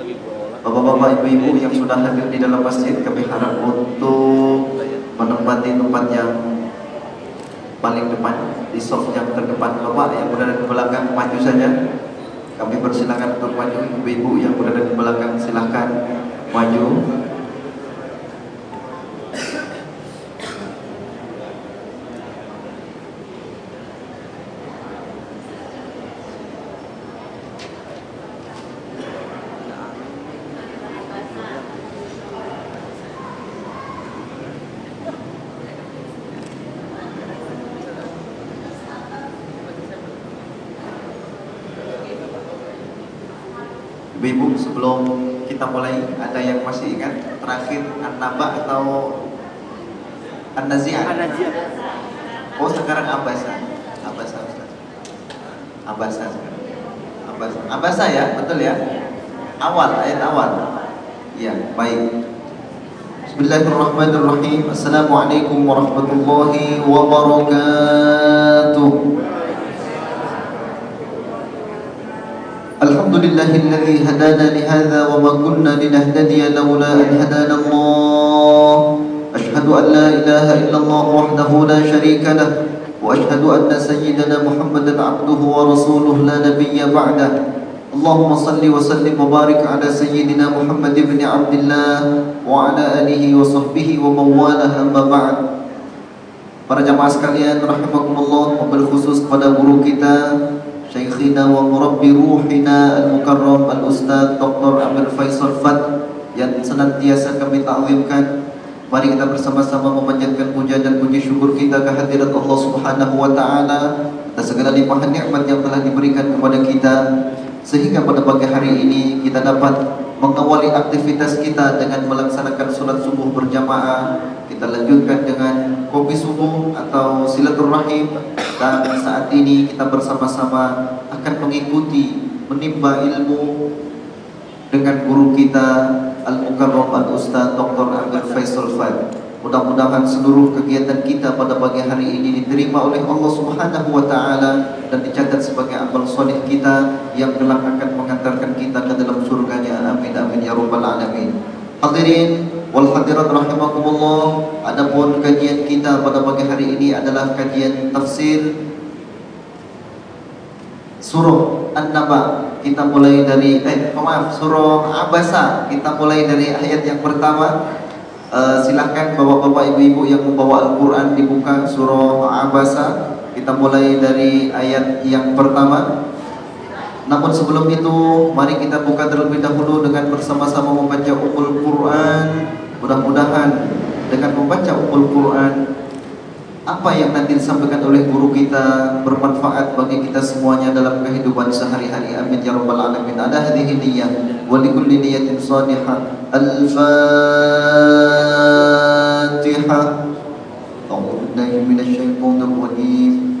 Bapak-bapak, ibu-ibu yang sudah hadir di dalam masjid Kami harap untuk menempati tempat yang paling depan Di soft yang terdepan. Bapak yang berada di belakang maju saja. Kami persilakan untuk maju. Ibu-ibu yang berada di belakang silahkan maju Ibu-ibu sebelum kita mulai ada yang masih ingat terakhir An-Naba atau An-Nazi'ah? Oh sekarang Abasa. Abasa Ustaz. Abasa sekarang. Abasa. Abasa ya, betul ya? Awal, ayat awal. Iya, baik. Bismillahirrahmanirrahim. Assalamualaikum warahmatullahi wabarakatuh. الحمد لله الذي هدانا لهذا وما كنا لنهتدي لولا أن هدانا الله. أشهد أن لا إله إلا الله وحده لا شريك له وأشهد أن سيدنا محمدا عبده ورسوله لا نبي بعده. اللهم صل وسلم وبارك على سيدنا محمد بن عبد الله وعلى آله وصحبه ومن والاه أما بعد. Para jamaah sekalian rahimakumullah mobil khusus kepada guru kita Wa murabbi ruhina al-mukarram al-ustaz Dr. Amir Faisal Fat yang senantiasa kami ta'wimkan Mari kita bersama-sama memanjatkan puja dan puji syukur kita kehadirat Allah Subhanahu wa taala atas segala limpahan nikmat yang telah diberikan kepada kita sehingga pada pagi hari ini kita dapat mengawali aktivitas kita dengan melaksanakan sholat subuh berjamaah kita lanjutkan dengan kopi subuh atau silaturahim dan saat ini kita bersama-sama akan mengikuti menimba ilmu dengan guru kita Al-Mukarram Al-Ustaz Dr. Amir Faisal Fad Mudah-mudahan seluruh kegiatan kita pada pagi hari ini diterima oleh Allah Subhanahu wa taala dan dicatat sebagai amal soleh kita yang kelak akan mengantarkan kita ke dalam surganya. Amin amin ya rabbal alamin. Hadirin wal hadirat rahimakumullah. Adapun kajian kita pada pagi hari ini adalah kajian tafsir surah An-Naba. Kita mulai dari eh maaf surah Abasa. Kita mulai dari ayat yang pertama. Uh, silahkan bapak-bapak ibu-ibu yang membawa Al-Quran dibuka surah Abasa Kita mulai dari ayat yang pertama Namun sebelum itu mari kita buka terlebih dahulu dengan bersama-sama membaca Ummul Quran. Mudah-mudahan dengan membaca Ummul Quran apa yang nanti disampaikan oleh guru kita bermanfaat bagi kita semuanya dalam kehidupan sehari-hari. Amin ya rabbal alamin. Ada hadhihi niyyah wa likulli niyyatin shadihah al-fatihah a'udzu billahi minasyaitonir rajim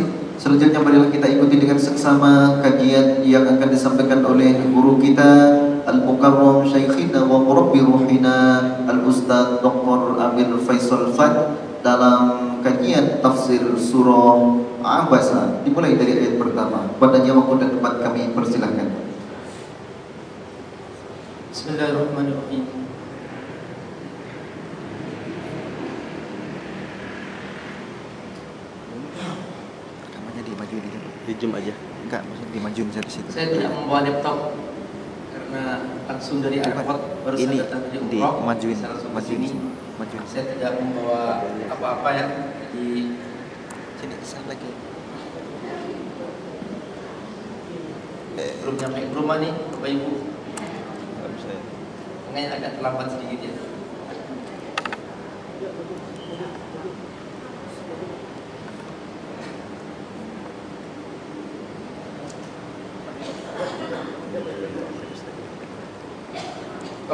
Selanjutnya marilah kita ikuti dengan seksama kajian yang akan disampaikan oleh guru kita Al-Mukarram Syekhina wa Murabbi Ruhina Al-Ustaz Dr. Amir Faisal Fad dalam kajian tafsir surah Abasa dimulai dari ayat pertama. Pada waktu dan tempat kami persilahkan. Bismillahirrahmanirrahim Rekamannya dimaju di Di zoom aja. Enggak, maksudnya dimajuin saya di situ. Saya tidak membawa laptop karena langsung dari airport baru ini saya datang dari di umroh majuin, saya langsung ke majuin, sini. majuin. Saya tidak membawa apa-apa ya di Sini ke sana lagi. eh, belum nyampe ke rumah nih Bapak Ibu. Ya. Makanya agak terlambat sedikit ya.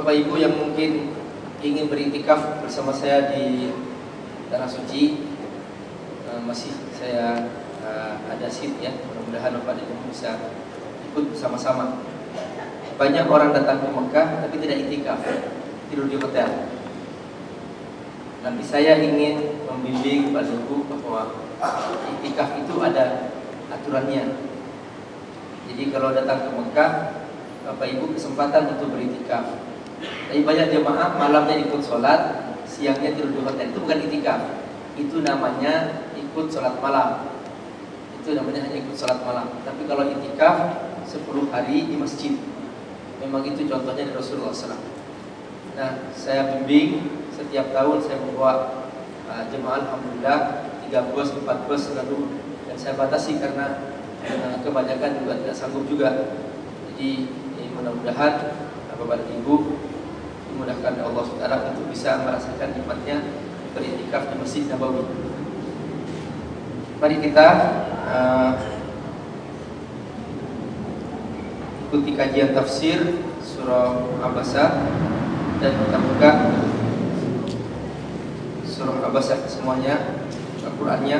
Bapak Ibu yang mungkin ingin berintikaf bersama saya di Tanah Suci eh, masih saya eh, ada seat ya mudah-mudahan Bapak Ibu bisa ikut bersama-sama banyak orang datang ke Mekah tapi tidak itikaf tidur di hotel. Nanti saya ingin membimbing Pak Ibu bahwa itikaf itu ada aturannya. Jadi kalau datang ke Mekah Bapak Ibu kesempatan untuk beritikaf tapi banyak jemaah malamnya ikut sholat, siangnya tidur di hotel. Itu bukan itikaf. Itu namanya ikut sholat malam. Itu namanya hanya ikut sholat malam. Tapi kalau itikaf 10 hari di masjid. Memang itu contohnya dari Rasulullah SAW. Nah, saya bimbing setiap tahun saya membawa uh, jemaah Alhamdulillah 3 bus, 4 bus selalu dan saya batasi karena uh, kebanyakan juga tidak sanggup juga. Jadi mudah-mudahan Bapak dan Ibu. Dimudahkan Allah SWT untuk bisa merasakan nikmatnya beritikaf di Masjid Nabawi. Mari kita uh, ikuti kajian tafsir surah Abasa dan kita buka surah Abasa semuanya Al-Qur'annya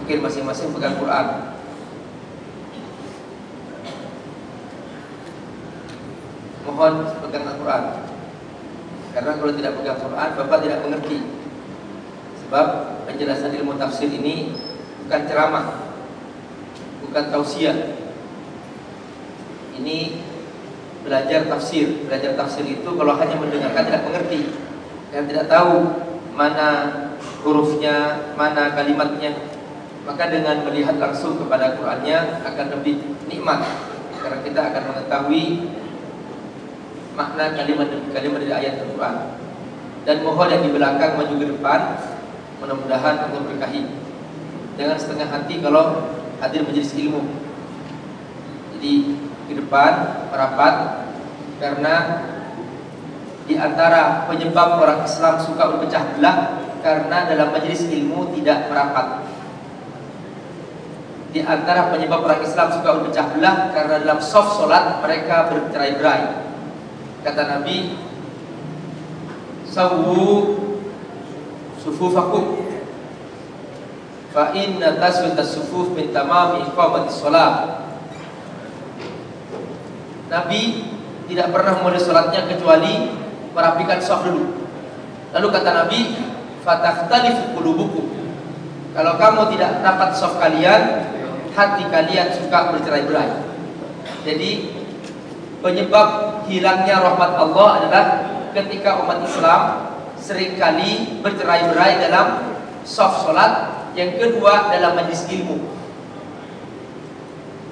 mungkin masing-masing pegang Quran mohon pegang Al-Quran. Karena kalau tidak pegang Quran Bapak tidak mengerti. Sebab penjelasan ilmu tafsir ini Bukan ceramah Bukan tausiah. Ini Belajar tafsir. Belajar tafsir itu kalau hanya mendengarkan tidak mengerti. Dan tidak tahu Mana hurufnya Mana kalimatnya. Maka dengan melihat langsung kepada Qurannya Akan lebih nikmat. Karena kita akan mengetahui makna kalimat demi kalimat dari ayat Al-Quran. Dan mohon yang di belakang maju ke depan mudah-mudahan Allah berkahi. Jangan setengah hati kalau hadir majelis ilmu. Jadi ke depan merapat karena di antara penyebab orang Islam suka berpecah belah karena dalam majelis ilmu tidak merapat. Di antara penyebab orang Islam suka berpecah belah karena dalam soft solat mereka bercerai-berai Kata Nabi, "Sawu sufufakum." Fa inna taswit as-sufuf min tamami iqamati shalah. Nabi tidak pernah memulai salatnya kecuali merapikan saf dulu. Lalu kata Nabi, "Fatakhtalifu qulubukum." Kalau kamu tidak dapat saf kalian, hati kalian suka bercerai-berai. Jadi Penyebab hilangnya rahmat Allah adalah ketika umat Islam sering kali bercerai-berai dalam soft solat, yang kedua dalam majlis ilmu.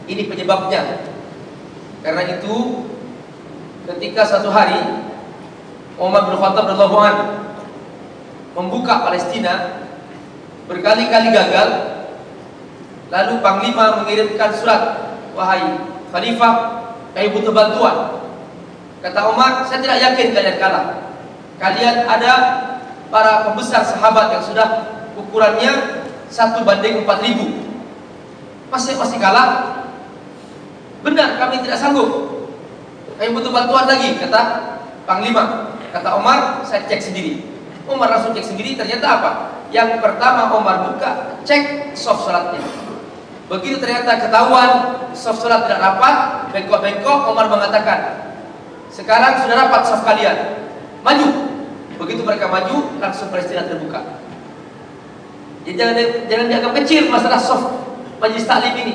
Ini penyebabnya. Karena itu ketika satu hari Umar bin Khattab radhiyallahu membuka Palestina berkali-kali gagal lalu panglima mengirimkan surat wahai khalifah kami butuh bantuan. Kata Umar, saya tidak yakin kalian kalah. Kalian ada para pembesar sahabat yang sudah ukurannya satu banding empat ribu. Masih masih kalah? Benar, kami tidak sanggup. Kami butuh bantuan lagi, kata Panglima. Kata Umar, saya cek sendiri. Umar langsung cek sendiri, ternyata apa? Yang pertama Umar buka, cek soft sholatnya. Begitu ternyata ketahuan soft sholat tidak rapat, bengkok-bengkok, Umar mengatakan, sekarang sudah rapat soft kalian, maju. Begitu mereka maju, langsung peristiwa terbuka. Jadi jangan, jangan dianggap kecil masalah soft majlis taklim ini.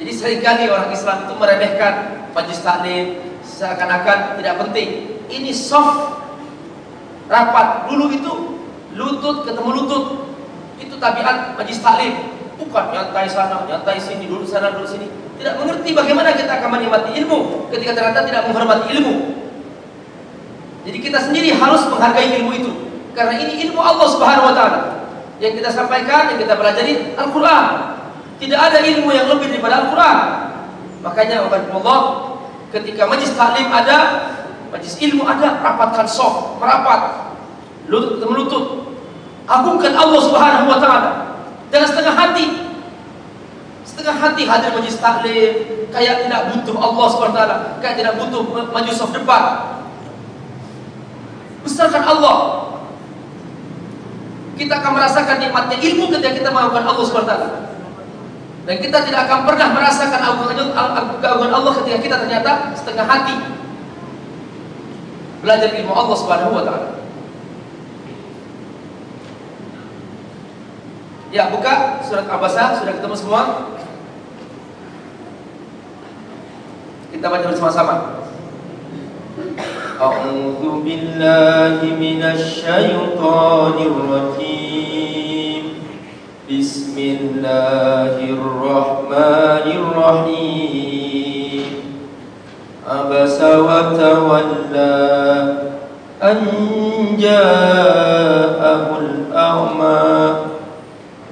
Jadi sering kali orang Islam itu meremehkan majlis taklim seakan-akan tidak penting. Ini soft rapat dulu itu lutut ketemu lutut itu tabiat majlis taklim Bukan nyantai sana, nyantai sini, dulu sana, dulu sini. Tidak mengerti bagaimana kita akan menikmati ilmu ketika ternyata tidak menghormati ilmu. Jadi kita sendiri harus menghargai ilmu itu. Karena ini ilmu Allah Subhanahu wa taala. Yang kita sampaikan, yang kita pelajari Al-Qur'an. Tidak ada ilmu yang lebih daripada Al-Qur'an. Makanya Allah ketika majlis taklim ada, majlis ilmu ada, rapatkan soft, merapat. Lutut melutut. Agungkan Allah Subhanahu wa taala. Jangan setengah hati. Setengah hati hadir majlis taklim, kayak tidak butuh Allah SWT, kayak tidak butuh maju soft depan. Besarkan Allah. Kita akan merasakan nikmatnya ilmu ketika kita melakukan Allah SWT. Dan kita tidak akan pernah merasakan keagungan Allah ketika kita ternyata setengah hati belajar ilmu Allah Subhanahu wa. Ya, buka surat Abasa, sudah ketemu semua? Kita baca bersama-sama. A'udzu billahi rajim. Bismillahirrahmanirrahim. Abasa wa tawalla an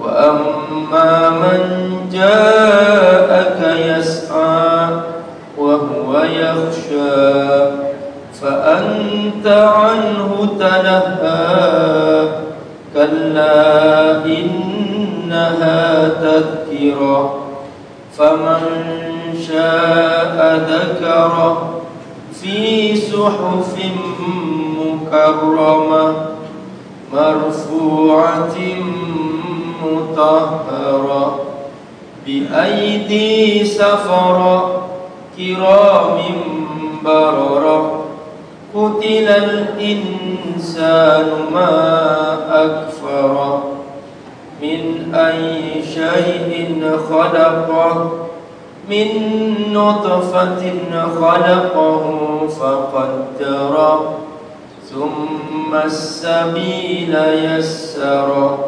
وأما من جاءك يسعى وهو يخشى فأنت عنه تلهى كلا إنها تذكرة فمن شاء ذكره في صحف مكرمة مرفوعة مطهرة بأيدي سفرة كرام بررة قتل الإنسان ما أكفر من أي شيء خلقه من نطفة خلقه فقدره ثم السبيل يسره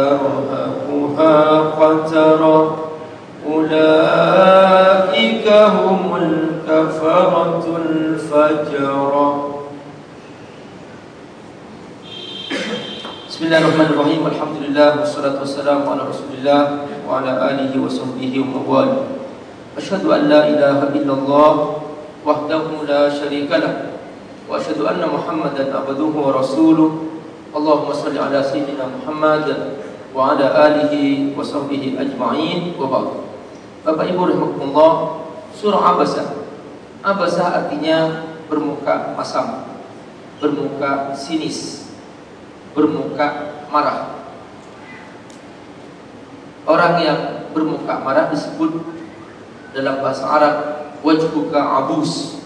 ترهقها قترة. أولئك هم الكفرة الفجرة. بسم الله الرحمن الرحيم. الحمد لله والصلاة والسلام على رسول الله وعلى آله وصحبه ومن والاه. أشهد أن لا إله إلا الله وحده لا شريك له. وأشهد أن محمدا عبده ورسوله. اللهم صل على سيدنا محمد wa ala alihi wa sahbihi ajma'in wa ba'd. Bapak Ibu rahimakumullah, surah Abasa. Abasa artinya bermuka masam, bermuka sinis, bermuka marah. Orang yang bermuka marah disebut dalam bahasa Arab wajhuka abus.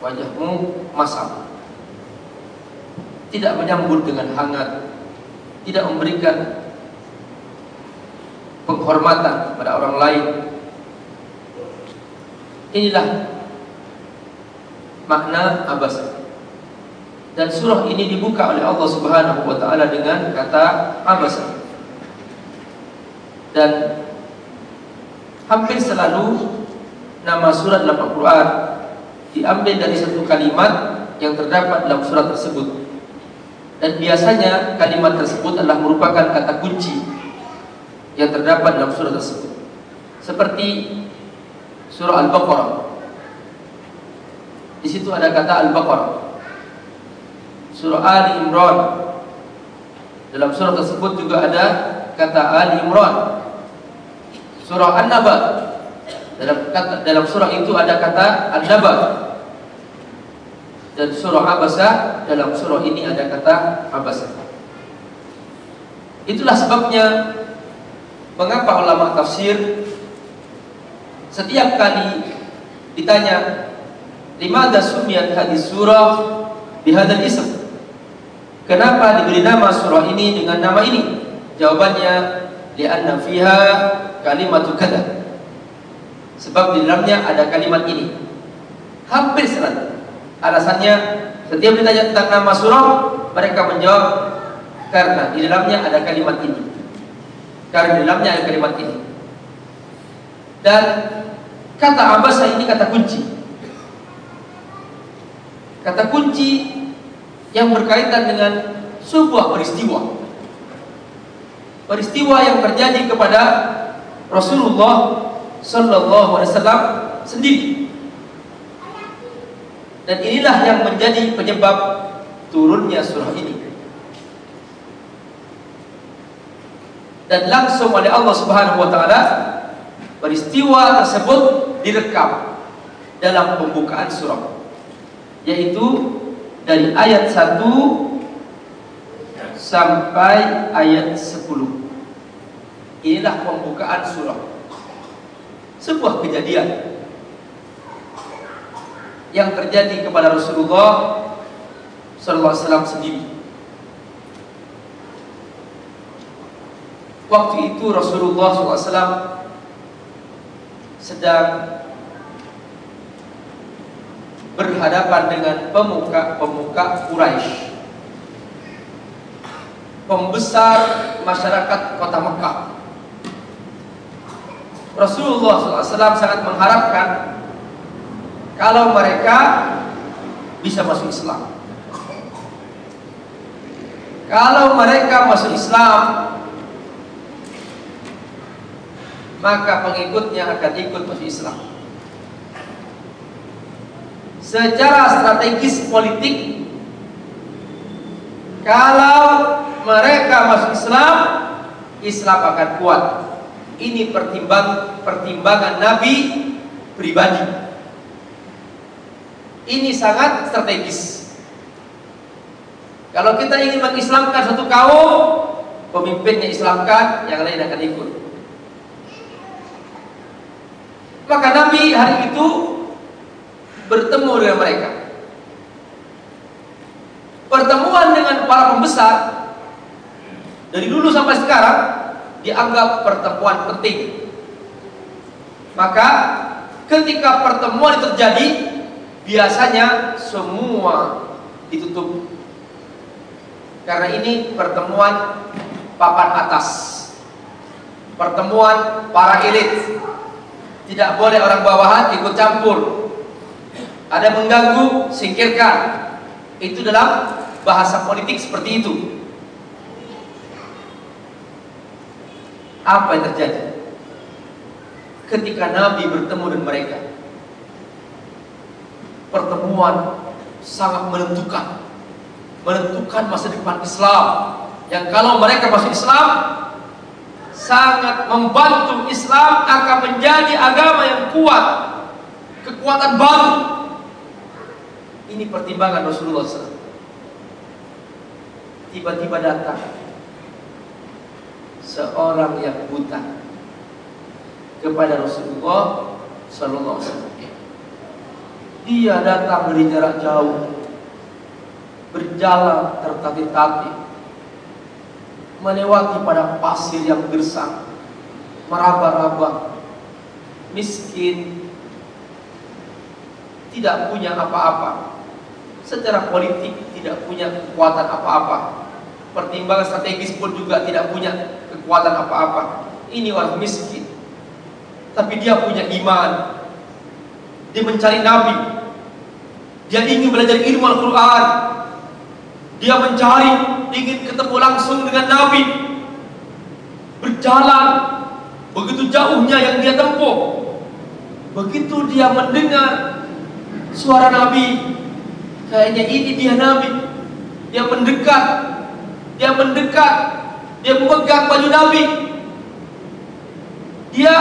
Wajahmu masam. Tidak menyambut dengan hangat, tidak memberikan penghormatan kepada orang lain. Inilah makna abasa. Dan surah ini dibuka oleh Allah Subhanahu wa taala dengan kata abasa. Dan hampir selalu nama surat dalam Al-Qur'an diambil dari satu kalimat yang terdapat dalam surat tersebut. Dan biasanya kalimat tersebut adalah merupakan kata kunci yang terdapat dalam surah tersebut. Seperti surah Al-Baqarah di situ ada kata Al-Baqarah. Surah Ali Imran. Dalam surah tersebut juga ada kata Ali Imran. Surah An-Naba. Dalam dalam surah itu ada kata An-Naba. Dan surah Abasa dalam surah ini ada kata Abasa. Itulah sebabnya mengapa ulama tafsir setiap kali ditanya Limada sumiyat hadis surah bihadal ism? Kenapa diberi nama surah ini dengan nama ini? Jawabannya li'anna fiha kalimatu kada. Sebab di dalamnya ada kalimat ini. Hampir selalu. Alasannya setiap ditanya tentang nama surah, mereka menjawab karena di dalamnya ada kalimat ini. Karena dalamnya ada kalimat ini. Dan kata abasa ini kata kunci. Kata kunci yang berkaitan dengan sebuah peristiwa. Peristiwa yang terjadi kepada Rasulullah Sallallahu Alaihi Wasallam sendiri. Dan inilah yang menjadi penyebab turunnya surah ini. Dan langsung oleh Allah Subhanahu wa taala peristiwa tersebut direkam dalam pembukaan surah yaitu dari ayat 1 sampai ayat 10. Inilah pembukaan surah. Sebuah kejadian yang terjadi kepada Rasulullah sallallahu alaihi wasallam sendiri. Waktu itu Rasulullah SAW sedang berhadapan dengan pemuka-pemuka Quraisy. Pembesar masyarakat kota Mekah. Rasulullah SAW sangat mengharapkan kalau mereka bisa masuk Islam. Kalau mereka masuk Islam, maka pengikutnya akan ikut masuk Islam. Secara strategis politik kalau mereka masuk Islam Islam akan kuat. Ini pertimbang pertimbangan Nabi pribadi. Ini sangat strategis. Kalau kita ingin mengislamkan satu kaum pemimpinnya islamkan yang lain akan ikut maka Nabi hari itu bertemu dengan mereka. Pertemuan dengan para pembesar dari dulu sampai sekarang dianggap pertemuan penting. Maka ketika pertemuan terjadi, biasanya semua ditutup. Karena ini pertemuan papan atas. Pertemuan para elit. Tidak boleh orang bawahan ikut campur ada mengganggu, singkirkan. Itu dalam bahasa politik seperti itu. Apa yang terjadi? Ketika Nabi bertemu dengan mereka, pertemuan sangat menentukan, menentukan masa depan Islam. Yang kalau mereka masuk Islam, sangat membantu Islam akan menjadi agama yang kuat, kekuatan baru ini pertimbangan Rasulullah SAW. tiba-tiba datang seorang yang buta kepada Rasulullah sallallahu. Dia datang dari jarak jauh berjalan tertatih-tatih melewati pada pasir yang gersang meraba-raba. Miskin tidak punya apa-apa. Secara politik tidak punya kekuatan apa-apa. Pertimbangan strategis pun juga tidak punya kekuatan apa-apa. Ini orang miskin. Tapi dia punya iman. Dia mencari nabi. Dia ingin belajar ilmu Al-Quran. Dia mencari, ingin ketemu langsung dengan Nabi. Berjalan begitu jauhnya yang dia tempuh. Begitu dia mendengar suara Nabi, kayaknya ini dia Nabi. Dia mendekat, dia mendekat, dia memegang baju Nabi. Dia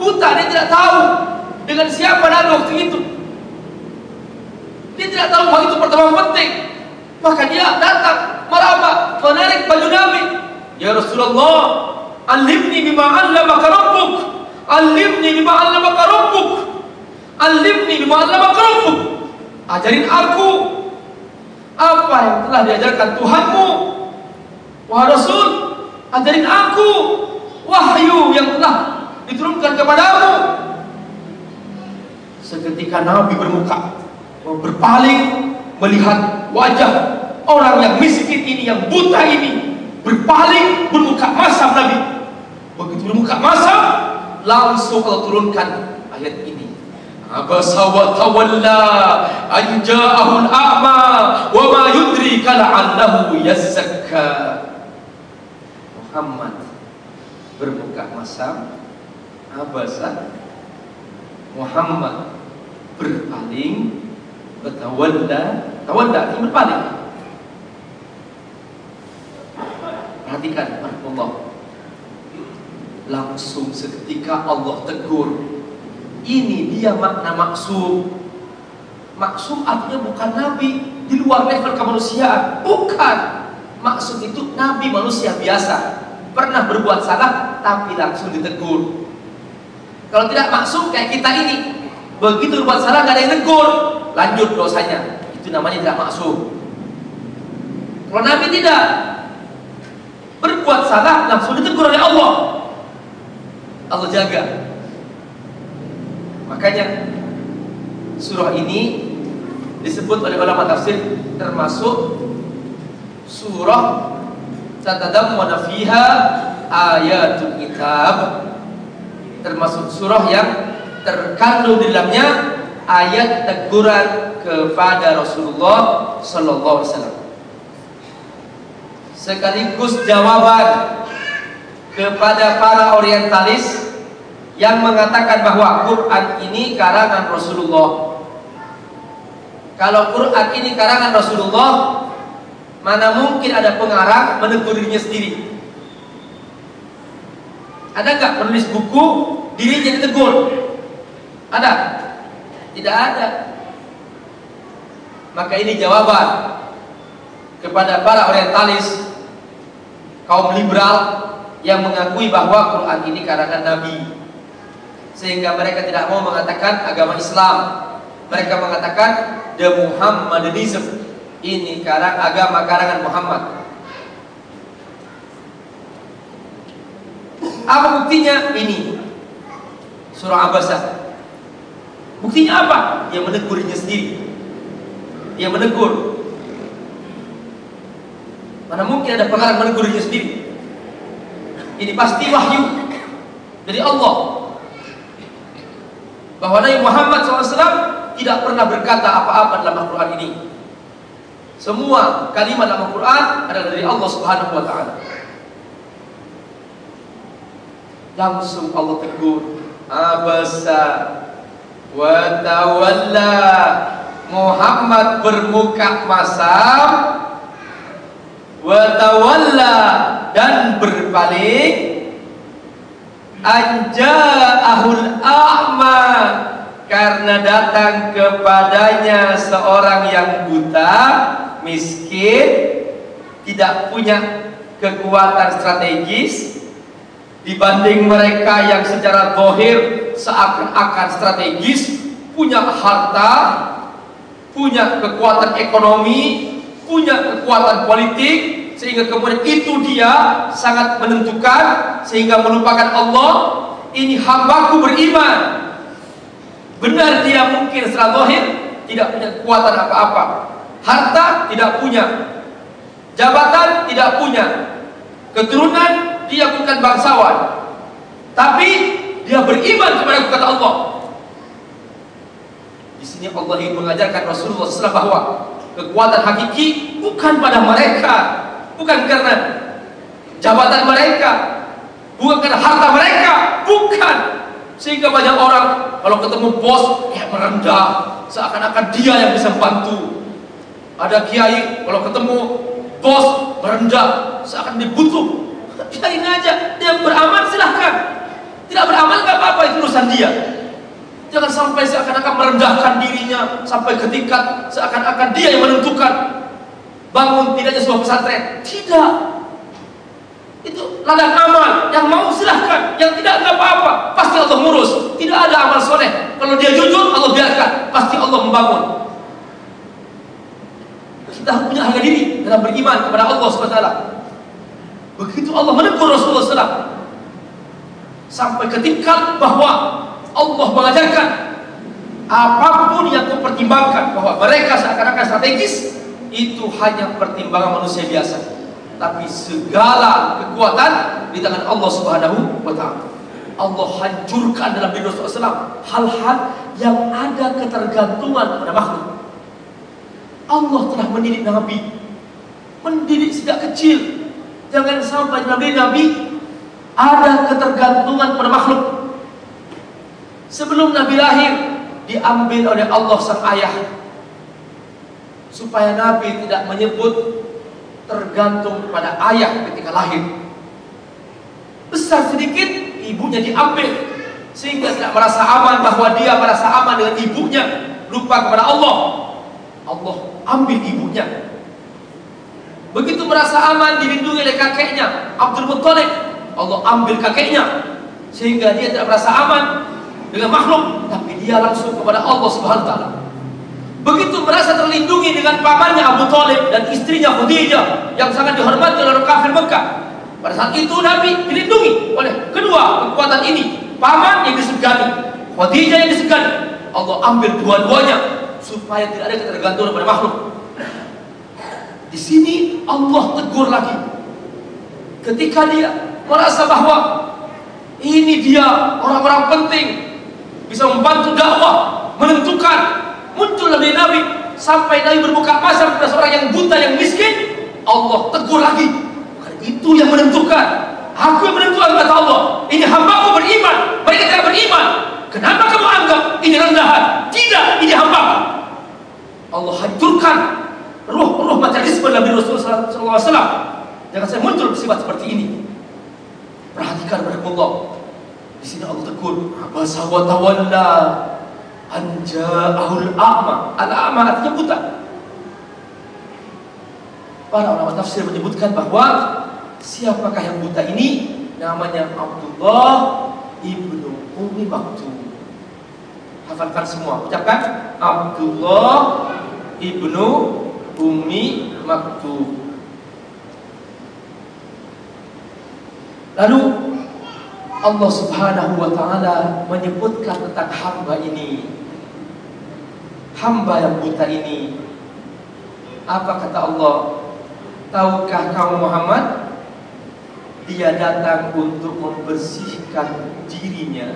buta, dia tidak tahu dengan siapa Nabi waktu itu. Dia tidak tahu hal itu pertama penting. Maka dia datang meraba, menarik baju Nabi. Ya Rasulullah, alimni bima 'allamaka rabbuk. Alimni bima 'allamaka rabbuk. Alimni bima 'allamaka rabbuk. Ajarin aku apa yang telah diajarkan Tuhanmu. Wahai Rasul, ajarin aku wahyu yang telah diturunkan kepadamu. Seketika Nabi bermuka, berpaling melihat wajah orang yang miskin ini, yang buta ini berpaling bermuka masam Nabi. Begitu bermuka masam, langsung Allah turunkan ayat ini. Abasa wa tawalla an ja'ahu al-a'ma wa ma yudrika la'allahu yazakka. Muhammad bermuka masam, abasa Muhammad berpaling bertawalla Tawanda ini berpaling. Perhatikan Allah. Langsung seketika Allah tegur. Ini dia makna maksum. Maksum artinya bukan nabi di luar level kemanusiaan. Bukan. Maksud itu nabi manusia biasa. Pernah berbuat salah tapi langsung ditegur. Kalau tidak maksum kayak kita ini. Begitu berbuat salah gak ada yang tegur, lanjut dosanya itu namanya tidak maksum. Kalau Nabi tidak berbuat salah langsung ditegur oleh Allah. Allah jaga. Makanya surah ini disebut oleh ulama tafsir termasuk surah tatadammana fiha ayatul kitab termasuk surah yang terkandung di dalamnya ayat teguran kepada Rasulullah Sallallahu Alaihi Wasallam sekaligus jawaban kepada para orientalis yang mengatakan bahwa Quran ini karangan Rasulullah. Kalau Quran ini karangan Rasulullah, mana mungkin ada pengarang menegur dirinya sendiri? Ada nggak penulis buku dirinya ditegur? Ada? Tidak ada. Maka ini jawaban kepada para orientalis kaum liberal yang mengakui bahwa Quran ini karangan Nabi. Sehingga mereka tidak mau mengatakan agama Islam. Mereka mengatakan the Muhammadanism. Ini karang agama karangan Muhammad. Apa buktinya? Ini surah Abasa. Buktinya apa? Dia menegurnya sendiri. Dia menegur. Mana mungkin ada pengarang menegur dirinya sendiri? Ini pasti wahyu dari Allah. Bahwa Nabi Muhammad SAW tidak pernah berkata apa-apa dalam Al-Quran ini. Semua kalimat dalam Al-Quran adalah dari Allah Subhanahu Wa Taala. Langsung Allah tegur, abasa wa tawalla Muhammad bermuka masam. Watawalla dan berpaling anja ahul a'ma. Karena datang kepadanya seorang yang buta miskin tidak punya kekuatan strategis dibanding mereka yang secara dohir seakan-akan strategis punya harta punya kekuatan ekonomi punya kekuatan politik sehingga kemudian itu dia sangat menentukan sehingga melupakan Allah. Ini hambaku beriman. Benar dia mungkin secara dohir tidak punya kekuatan apa-apa. Harta tidak punya. Jabatan tidak punya. Keturunan dia bukan bangsawan. Tapi dia beriman kepada kata Allah. Di sini Allah ingin mengajarkan Rasulullah SAW bahwa kekuatan hakiki bukan pada mereka bukan karena jabatan mereka bukan karena harta mereka bukan. Sehingga banyak orang kalau ketemu bos ya merendah seakan-akan dia yang bisa bantu. Ada kiai kalau ketemu bos merendah seakan dibutuh biarin aja dia beramal silahkan. Tidak beramal nggak apa-apa itu urusan dia. Jangan sampai seakan-akan merendahkan dirinya sampai ketika seakan-akan dia yang menentukan. Bangun tidaknya sebuah pesantren. Tidak. Itu ladang amal. Yang mau silahkan. Yang tidak nggak apa-apa. Pasti Allah ngurus. Tidak ada amal soleh. Kalau dia jujur Allah biarkan. Pasti Allah membangun. Kita punya harga diri dalam beriman kepada Allah SWT begitu Allah menegur Rasulullah SAW sampai ketika bahwa Allah mengajarkan apa pun yang kau pertimbangkan bahwa mereka seakan-akan strategis itu hanya pertimbangan manusia biasa tapi segala kekuatan di tangan Allah Subhanahu wa taala. Allah hancurkan dalam diri Rasulullah SAW hal-hal yang ada ketergantungan pada makhluk. Allah telah mendidik Nabi mendidik sejak kecil jangan sampai Nabi Nabi ada ketergantungan pada makhluk. Sebelum Nabi lahir diambil oleh Allah sang ayah. Supaya Nabi tidak menyebut tergantung pada ayah ketika lahir. Besar sedikit ibunya diambil. Sehingga tidak merasa aman bahwa dia merasa aman dengan ibunya. Lupa kepada Allah. Allah ambil ibunya. Begitu merasa aman dilindungi oleh kakeknya Abdul Muttalib, Allah ambil kakeknya sehingga dia tidak merasa aman dengan makhluk, tapi dia langsung kepada Allah Subhanahu taala. Begitu merasa terlindungi dengan pamannya Abu Talib dan istrinya Khadijah yang sangat dihormati oleh orang kafir Mekah. Pada saat itu Nabi dilindungi oleh kedua kekuatan ini, paman yang disegani, Khadijah yang disegani. Allah ambil dua-duanya supaya tidak ada ketergantungan pada makhluk. Di sini Allah tegur lagi. Ketika dia merasa bahwa ini dia orang-orang penting bisa membantu dakwah, menentukan muncul Nabi Nabi sampai Nabi berbuka masa kepada seorang yang buta yang miskin, Allah tegur lagi. Bukan itu yang menentukan. Aku yang menentukan kata Allah. Ini hambaku beriman, mereka tidak beriman. Kenapa kamu anggap ini rendahan? Tidak, ini hamba. Allah hancurkan ruh-ruh materialisme Nabi Rasulullah SAW. Jangan saya muncul sifat seperti ini. Perhatikan Allah. Di sini Allah tegur, "Abasa wa tawalla an ja'ahul a'ma." Al-a'ma artinya buta. Para ulama tafsir menyebutkan bahwa siapakah yang buta ini? Namanya Abdullah ibnu Umi Maktum. Hafalkan semua. Ucapkan Abdullah ibnu Umi Maktub. Lalu Allah Subhanahu wa taala menyebutkan tentang hamba ini. Hamba yang buta ini. Apa kata Allah? Tahukah kamu Muhammad? Dia datang untuk membersihkan dirinya.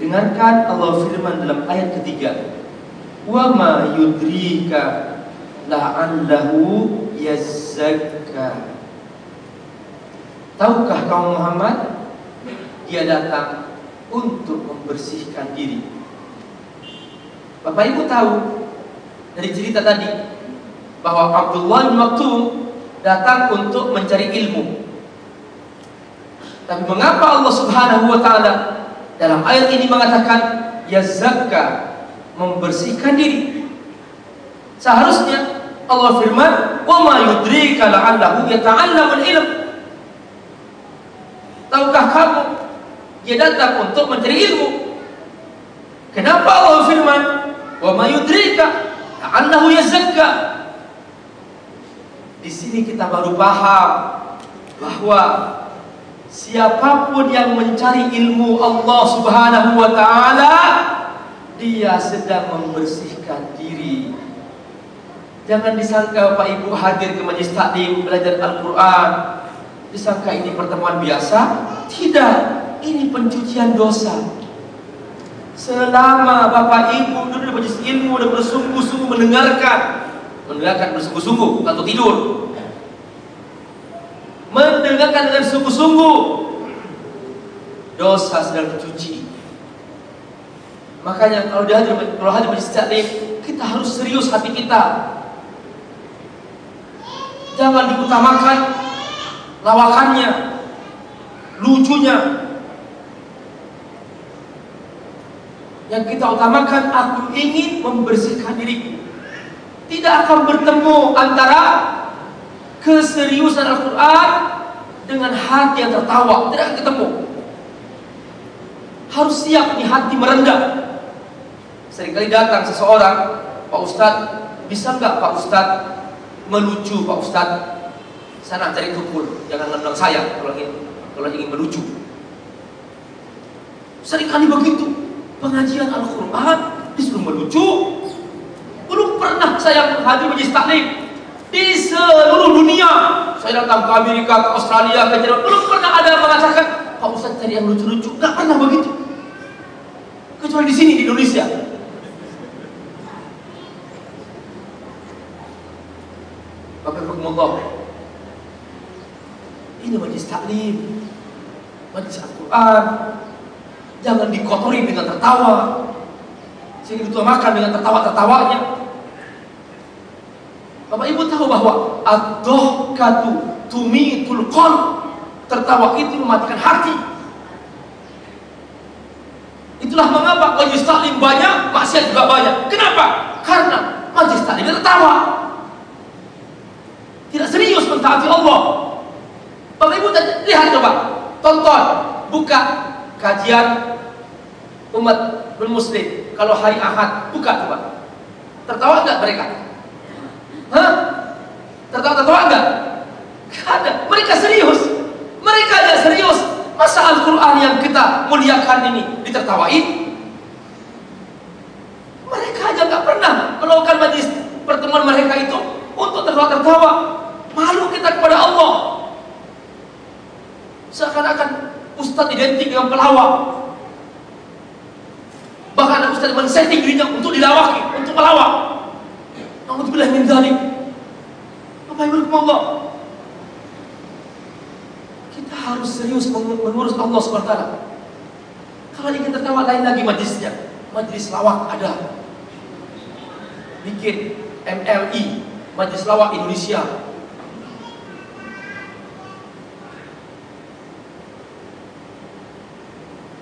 Dengarkan Allah firman dalam ayat ketiga wa ma yudrika la'allahu yazakka Tahukah kaum Muhammad? Dia datang untuk membersihkan diri. Bapak Ibu tahu dari cerita tadi bahwa Abdullah bin Maktum datang untuk mencari ilmu. Tapi mengapa Allah Subhanahu wa taala dalam ayat ini mengatakan yazakka membersihkan diri. Seharusnya Allah firman, "Wa ma yudrika la'allahu yata'allamul ilm." Tahukah kamu dia datang untuk mencari ilmu? Kenapa Allah firman, "Wa ma yudrika la'allahu yazakka?" Di sini kita baru paham bahwa siapa pun yang mencari ilmu Allah Subhanahu wa taala dia sedang membersihkan diri. Jangan disangka Bapak Ibu hadir ke majlis taklim belajar Al-Qur'an disangka ini pertemuan biasa. Tidak, ini pencucian dosa. Selama Bapak Ibu duduk di majlis ilmu dan bersungguh-sungguh mendengarkan, mendengarkan bersungguh-sungguh atau tidur, mendengarkan dengan sungguh-sungguh dosa sedang dicuci makanya kalau dia hadir kalau hadir majlis taklim kita harus serius hati kita. Jangan diutamakan lawakannya lucunya. Yang kita utamakan aku ingin membersihkan diriku. Tidak akan bertemu antara keseriusan Al-Quran dengan hati yang tertawa. Tidak akan ketemu. Harus siap nih hati merendah sering kali datang seseorang Pak Ustadz bisa nggak Pak Ustadz melucu Pak Ustadz sana cari tukul jangan ngundang saya kalau ingin kalau ingin melucu. Seringkali begitu pengajian Al-Quran disuruh melucu. Belum pernah saya hadir majlis taklim di seluruh dunia. Saya datang ke Amerika, ke Australia, ke Jerman belum pernah ada yang mengatakan Pak Ustaz cari yang lucu-lucu. Nggak pernah begitu. Kecuali di sini di Indonesia Ibu ini majlis taklim majlis Al-Quran jangan dikotori dengan tertawa sehingga makan dengan tertawa-tertawanya Bapak Ibu tahu bahwa ad-dhahkatu tumitul qalb. Tertawa itu mematikan hati. Itulah mengapa majlis taklim banyak, maksiat juga banyak. Kenapa? Karena majlis taklim tertawa. Tidak serius mentaati Allah. Bapak Ibu lihat coba, tonton, buka kajian umat bermuslim. Kalau hari Ahad, buka coba. Tertawa enggak mereka? Hah? Tertawa-tertawa enggak? ada. Mereka serius. Mereka aja serius. Masa Al-Quran yang kita muliakan ini ditertawain? Mereka aja nggak pernah melakukan majlis pertemuan mereka itu untuk tertawa-tertawa. Malu kita kepada Allah. Seakan-akan Ustadz identik dengan pelawak. Bahkan Ustadz men-setting dirinya untuk dilawaki, untuk melawak. Alhamdulillah min dzalik. Apa yang Allah? Kita harus serius mengurus Allah SWT. Kalau ingin tertawa lain lagi majlisnya. Majlis lawak ada. Bikin MLI, Majlis Lawak Indonesia.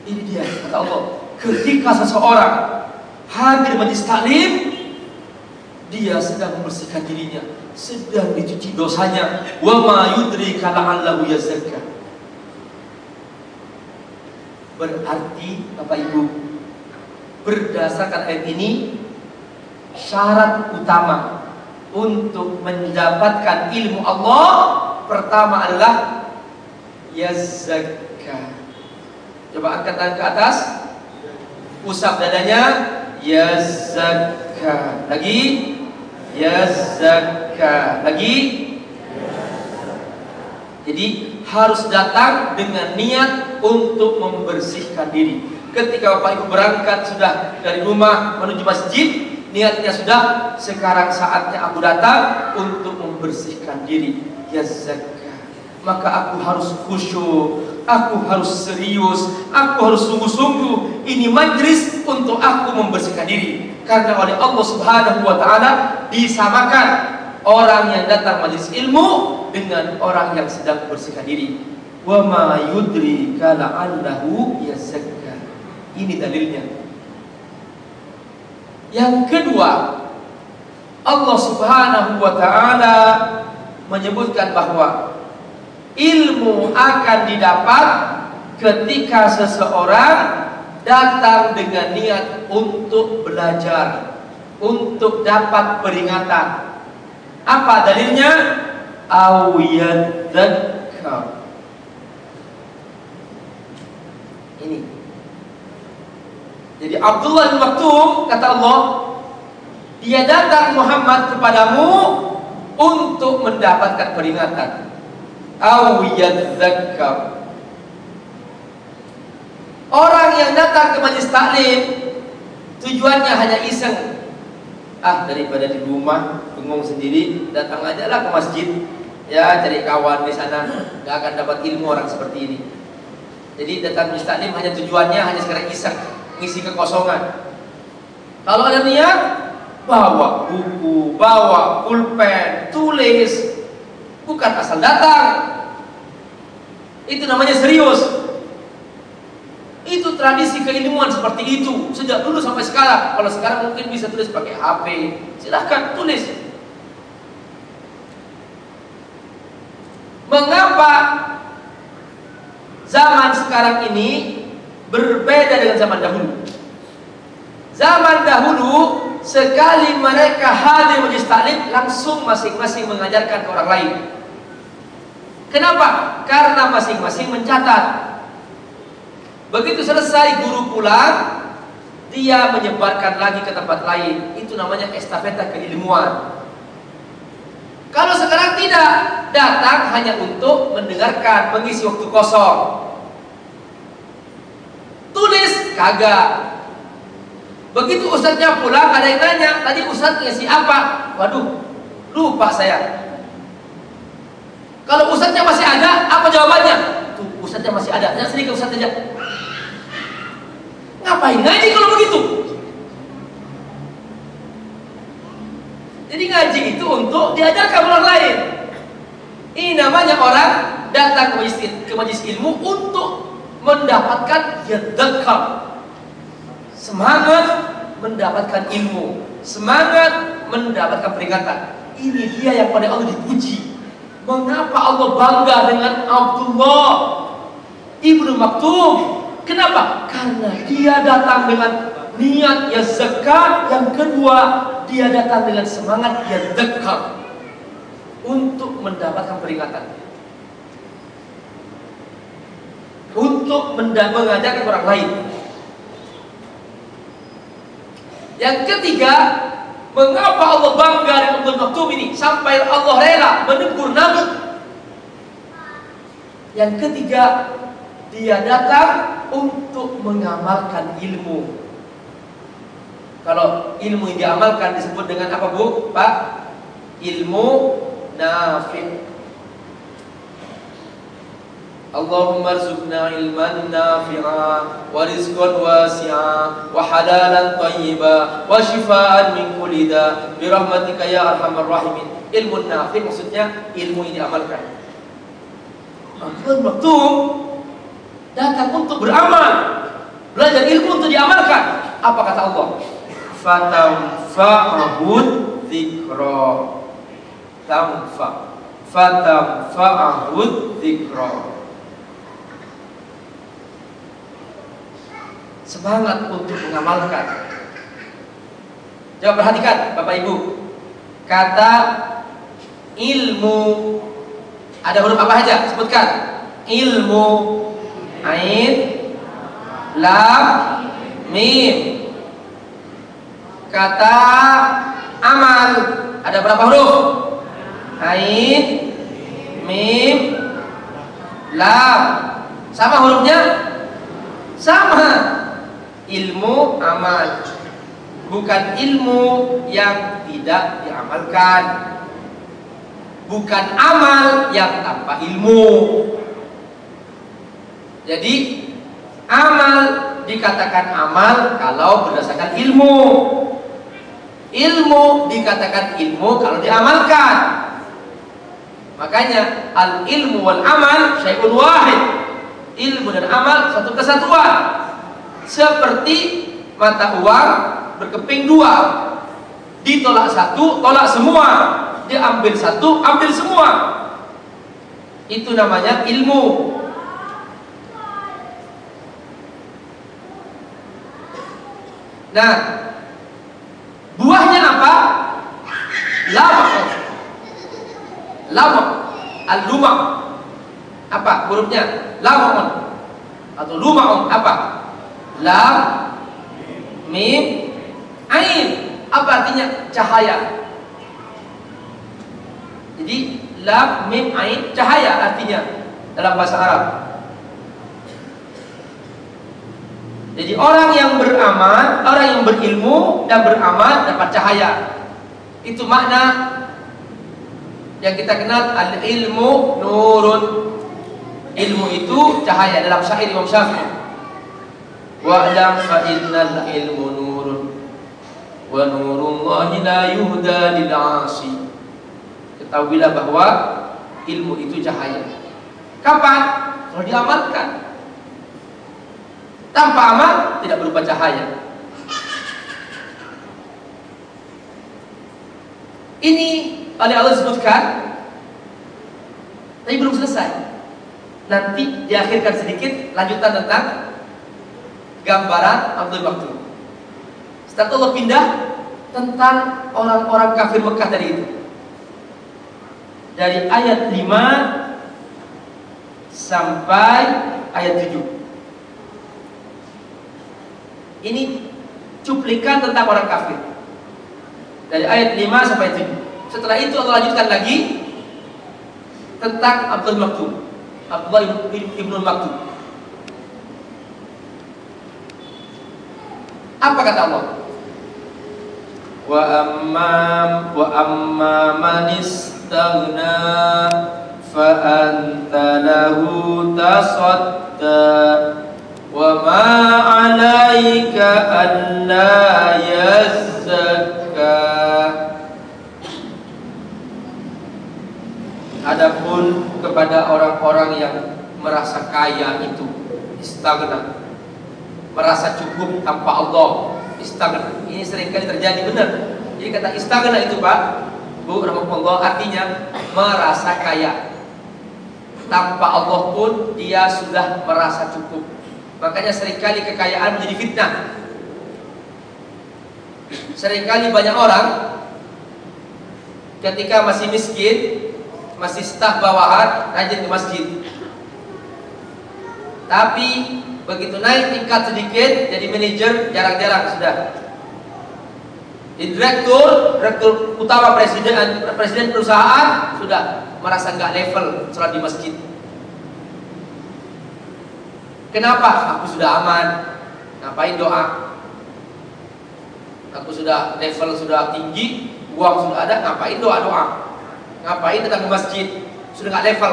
Ini dia kata Allah. Ketika seseorang hadir majlis taklim, dia sedang membersihkan dirinya, sedang dicuci dosanya. Wa ma yudrika la'allahu yazakka. Berarti Bapak Ibu, berdasarkan ayat ini syarat utama untuk mendapatkan ilmu Allah pertama adalah yazakka. Coba angkat tangan ke atas. Usap dadanya yazakka. Lagi yazakka. Lagi jadi harus datang dengan niat untuk membersihkan diri. Ketika Bapak Ibu berangkat sudah dari rumah menuju masjid, niatnya sudah sekarang saatnya aku datang untuk membersihkan diri. Ya zakka. Maka aku harus khusyuk, aku harus serius, aku harus sungguh-sungguh. Ini majlis untuk aku membersihkan diri. Karena oleh Allah Subhanahu wa taala disamakan orang yang datang majlis ilmu dengan orang yang sedang membersihkan diri. Wa ma yudrika la'allahu yazakka. Ini dalilnya. Yang kedua, Allah Subhanahu wa taala menyebutkan bahwa ilmu akan didapat ketika seseorang datang dengan niat untuk belajar, untuk dapat peringatan. Apa dalilnya? Awiyadzakar. Ini. Jadi Abdullah bin Maktum kata Allah, dia datang Muhammad kepadamu untuk mendapatkan peringatan. Awiyadzakar. Orang yang datang ke majlis taklim tujuannya hanya iseng. Ah, daripada di rumah bengong sendiri, datang aja lah ke masjid. Ya, cari kawan di sana. Gak akan dapat ilmu orang seperti ini. Jadi datang majlis taklim hanya tujuannya hanya sekedar iseng, ngisi kekosongan. Kalau ada niat, bawa buku, bawa pulpen, tulis. Bukan asal datang. Itu namanya serius. Itu tradisi keilmuan seperti itu sejak dulu sampai sekarang. Kalau sekarang mungkin bisa tulis pakai HP, silahkan tulis. Mengapa zaman sekarang ini berbeda dengan zaman dahulu? Zaman dahulu sekali mereka hadir majlis taklim langsung masing-masing mengajarkan ke orang lain. Kenapa? Karena masing-masing mencatat Begitu selesai guru pulang, dia menyebarkan lagi ke tempat lain. Itu namanya estafeta keilmuan. Kalau sekarang tidak, datang hanya untuk mendengarkan, mengisi waktu kosong. Tulis kagak. Begitu ustadznya pulang, ada yang nanya, tadi ustadz ngisi apa? Waduh, lupa saya. Kalau ustadznya masih ada, apa jawabannya? Tuh, ustadznya masih ada. Jangan sedikit ustadz aja. Ngapain ngaji kalau begitu? Jadi ngaji itu untuk diajarkan orang lain. Ini namanya orang datang ke majlis, ilmu untuk mendapatkan yadakam. Semangat mendapatkan ilmu. Semangat mendapatkan peringatan. Ini dia yang pada Allah dipuji. Mengapa Allah bangga dengan Abdullah Ibnu Maktum? Kenapa? Karena dia datang dengan niat yang zakat, yang kedua dia datang dengan semangat yang dekat untuk mendapatkan peringatan. Untuk mengajarkan orang lain. Yang ketiga, mengapa Allah bangga dengan Abdul Maktum ini sampai Allah rela menegur Nabi? Yang ketiga, dia datang untuk mengamalkan ilmu. Kalau ilmu yang diamalkan disebut dengan apa bu? Pak? Ilmu nafi. Wa rizqan wasi'a wa halalan tayyiba wa shifaan min kulli da bi rahmatika ya arhamar rahimin. Ilmu nafi maksudnya ilmu yang diamalkan. Abdul Maktum datang untuk beramal, belajar ilmu untuk diamalkan. Apa kata Allah? Fatamfa'ahud dzikra. Tamfa. Fatamfa'ahud dzikra. Semangat untuk mengamalkan. Coba perhatikan Bapak Ibu. Kata ilmu ada huruf apa saja? Sebutkan. Ilmu Ain Lam Mim Kata amal Ada berapa huruf? Ain Mim Lam Sama hurufnya? Sama Ilmu amal Bukan ilmu yang tidak diamalkan Bukan amal yang tanpa ilmu jadi amal dikatakan amal kalau berdasarkan ilmu. Ilmu dikatakan ilmu kalau diamalkan. Makanya al ilmu wal amal syai'un wahid. Ilmu dan amal satu kesatuan. Seperti mata uang berkeping dua. Ditolak satu, tolak semua. Diambil satu, ambil semua. Itu namanya ilmu. Nah, buahnya apa? Lama. Lama. Al-luma. Apa hurufnya? Lama atau lumaun apa? Lam mim ain. Apa artinya cahaya? Jadi lam mim ain cahaya artinya dalam bahasa Arab. Jadi orang yang beramal, orang yang berilmu dan beramal dapat cahaya. Itu makna yang kita kenal al-ilmu nurun. Ilmu itu cahaya dalam syair Imam Syafi'i. Fa innal ilmu wa nurullahi la yuhda lil 'asi. Ketahuilah bahwa ilmu itu cahaya. Kapan? Kalau diamalkan. Tanpa amal tidak berupa cahaya. Ini oleh Allah sebutkan tapi belum selesai. Nanti diakhirkan sedikit lanjutan tentang gambaran Abdul Maktum. Setelah Allah pindah tentang orang-orang kafir Mekah tadi itu. Dari ayat 5 sampai ayat 7. Ini cuplikan tentang orang kafir. Dari ayat 5 sampai 7. Setelah itu Allah lanjutkan lagi tentang Abdul Maktum. Abdullah ibnu Maktum. Apa kata Allah? Wa amma wa amma man istaghna fa anta lahu tasadda. Wa ma 'alaika alla yazzakka Adapun kepada orang-orang yang merasa kaya itu istagna merasa cukup tanpa Allah. Istagna. Ini sering kali terjadi benar. Jadi kata istagna itu Pak Bu rahmatullah artinya merasa kaya. Tanpa Allah pun dia sudah merasa cukup. Makanya sering kali kekayaan menjadi fitnah. Seringkali banyak orang ketika masih miskin masih staf bawahan rajin ke masjid. Tapi begitu naik tingkat sedikit jadi manajer jarang-jarang sudah. Di direktur direktur utama presiden presiden perusahaan sudah. Merasa nggak level sholat di masjid. Kenapa? Aku sudah aman. Ngapain doa? Aku sudah level sudah tinggi uang sudah ada ngapain doa doa Ngapain datang ke masjid? Sudah nggak level.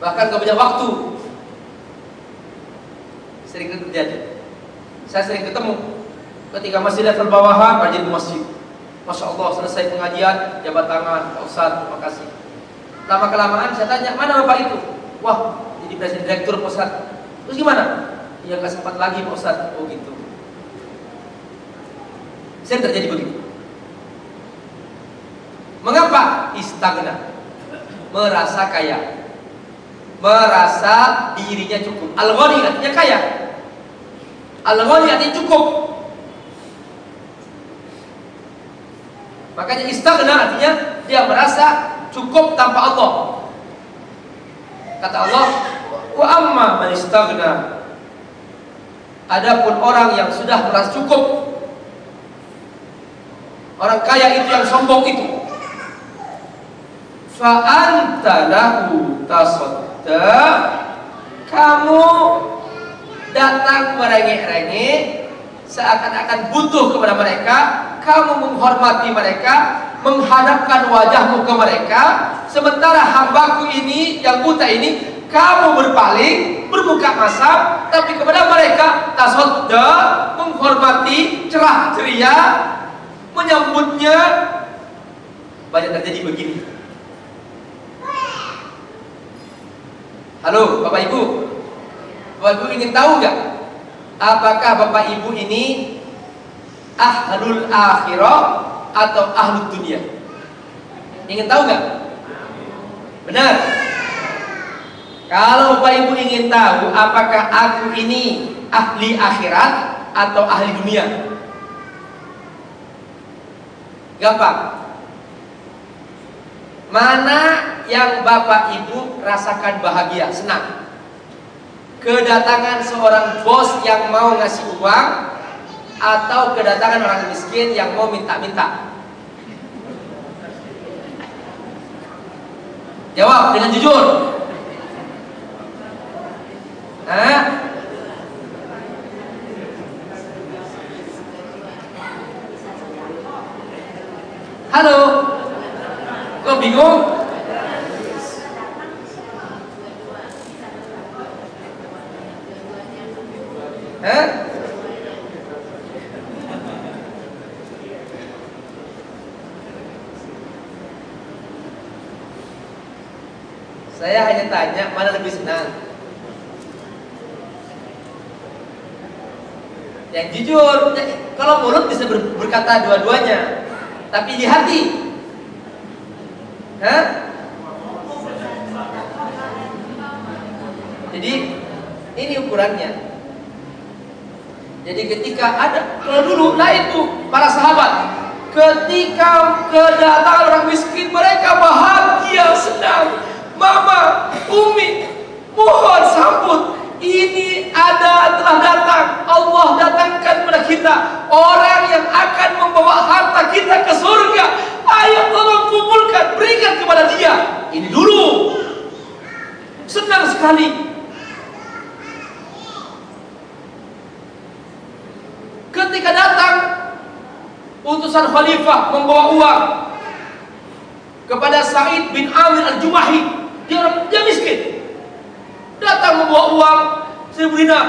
Bahkan nggak punya waktu. Sering terjadi. Saya sering ketemu ketika masih level bawahan rajin ke masjid. Masya Allah selesai pengajian jabat tangan Pak Ustaz terima kasih. Lama kelamaan saya tanya mana bapak itu? Wah jadi presiden direktur Pak Ustaz. Terus gimana? Ya nggak sempat lagi Pak Ustaz. Oh gitu. Saya terjadi begitu. Mengapa istagna? Merasa kaya. Merasa dirinya cukup. Al-ghani artinya kaya. Al-ghani artinya cukup. Makanya istagna artinya dia merasa cukup tanpa Allah. Kata Allah, "Wa amma man istagna." Adapun orang yang sudah merasa cukup, orang kaya itu yang sombong itu, fa'anta lahu tasadda. Kamu datang merengek-rengek seakan-akan butuh kepada mereka. Kamu menghormati mereka menghadapkan wajahmu ke mereka. Sementara hambaku ini yang buta ini kamu berpaling bermuka masam tapi kepada mereka tasadda menghormati cerah ceria menyambutnya. Banyak terjadi begini Halo Bapak Ibu Bapak Ibu ingin tahu nggak Apakah Bapak Ibu ini ahlul akhirah atau ahlul dunia? Ingin tahu nggak? Benar. Kalau Bapak Ibu ingin tahu apakah aku ini ahli akhirat atau ahli dunia? Gampang. Mana yang Bapak Ibu rasakan bahagia, senang? Kedatangan seorang bos yang mau ngasih uang atau kedatangan orang miskin yang mau minta-minta? Jawab dengan jujur. Hah? Halo. Kok bingung? Hah? Saya hanya tanya mana lebih senang. Yang jujur, kalau mulut bisa ber- berkata dua-duanya, tapi di hati, Hah? Jadi ini ukurannya. Jadi ketika ada kalau dulu lah itu para sahabat ketika kedatangan orang miskin mereka bahagia senang mama umi mohon sambut ini ada telah datang. Allah datangkan kepada kita. Orang yang akan membawa harta kita ke surga. Ayo tolong kumpulkan berikan kepada dia. Ini dulu. Senang sekali. Ketika datang utusan khalifah membawa uang kepada Sa'id bin Amir al-Jumahi. Dia dia miskin datang membawa uang. Dinar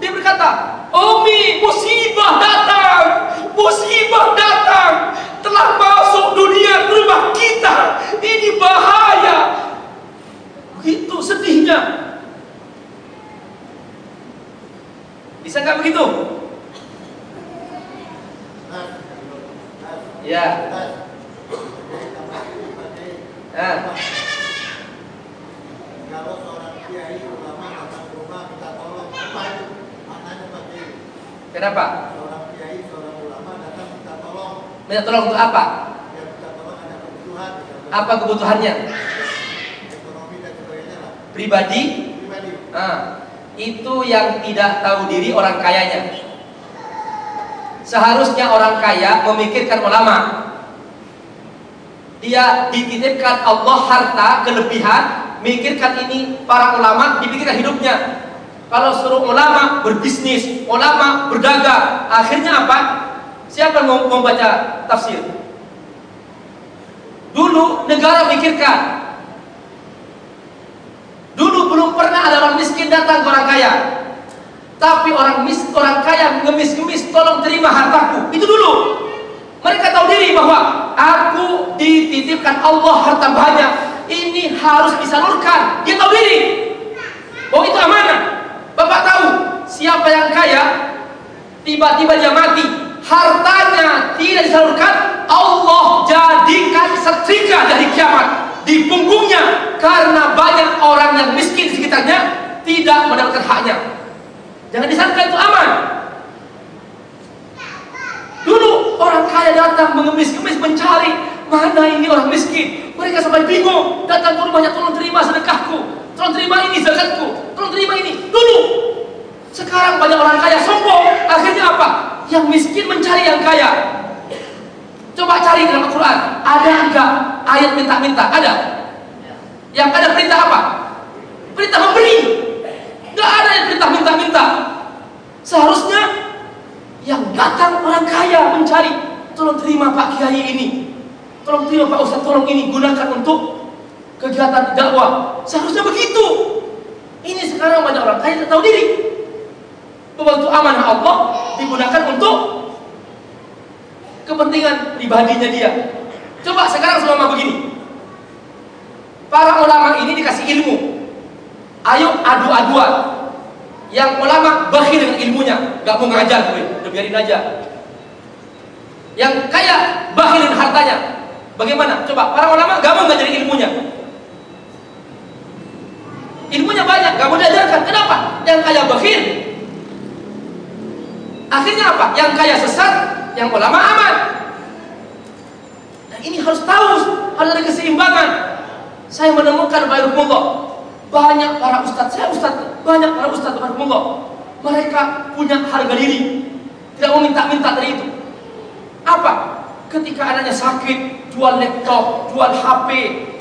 dia berkata Umi musibah datang. Musibah datang. Telah masuk dunia rumah kita. Ini bahaya. Begitu sedihnya. Bisa nggak begitu? Ya. Nah. Kalau seorang kiai ulama datang rumah minta tolong, apa itu? Maknanya seperti ini. kenapa Seorang kiai, seorang ulama datang minta tolong, minta tolong untuk apa dia minta tolong ada kebutuhan, apa kebutuhannya ekonomi dan sebagainya lah. pribadi Pribadi. Nah, itu yang tidak tahu diri orang kayanya. Seharusnya orang kaya memikirkan ulama. Dia dititipkan Allah harta kelebihan, mikirkan ini para ulama, dipikirkan hidupnya. Kalau suruh ulama berbisnis, ulama berdagang, akhirnya apa? Siapa yang mau membaca tafsir? Dulu negara mikirkan, Dulu belum pernah ada orang miskin datang ke orang kaya. Tapi orang mis, orang kaya ngemis-ngemis, tolong terima hartaku. Itu dulu. Mereka tahu diri bahwa aku dititipkan Allah harta banyak. Ini harus disalurkan. Dia tahu diri. Bahwa itu amanah. Bapak tahu siapa yang kaya tiba-tiba dia mati hartanya tidak disalurkan Allah jadikan setrika dari kiamat di punggungnya karena banyak orang yang miskin di sekitarnya tidak mendapatkan haknya. Jangan disangka itu aman. Dulu orang kaya datang mengemis-kemis mencari mana ini orang miskin. Mereka sampai bingung datang ke rumahnya tolong terima sedekahku, tolong terima ini zakatku, tolong terima ini. Dulu sekarang banyak orang kaya sombong. Akhirnya apa? Yang miskin mencari yang kaya. Coba cari dalam Al-Quran. Ada enggak ayat minta-minta? Ada. Yang ada perintah apa? Perintah memberi. Enggak ada yang perintah minta-minta. Seharusnya yang datang orang kaya mencari. Tolong terima Pak Kiai ini. Tolong terima Pak Ustaz, tolong ini gunakan untuk kegiatan dakwah. Seharusnya begitu. Ini sekarang banyak orang kaya tidak tahu diri. Bahwa itu amanah Allah digunakan untuk kepentingan pribadinya dia. Coba sekarang selama begini. Para ulama ini dikasih ilmu. Ayo adu-aduan. Yang ulama bakhil dengan ilmunya, nggak mau ngajar gue, udah biarin aja. Yang kaya bakhilin hartanya. Bagaimana? Coba para ulama gak mau ngajarin ilmunya. Ilmunya banyak, gak mau diajarkan. Kenapa? Yang kaya bakhil. Akhirnya apa? Yang kaya sesat, yang ulama aman. Nah ini harus tahu, harus ada keseimbangan. Saya menemukan Pak banyak para ustadz, saya ustadz, banyak para ustadz Pak Mereka punya harga diri, tidak mau minta-minta dari itu. Apa? Ketika anaknya sakit, jual laptop, jual HP,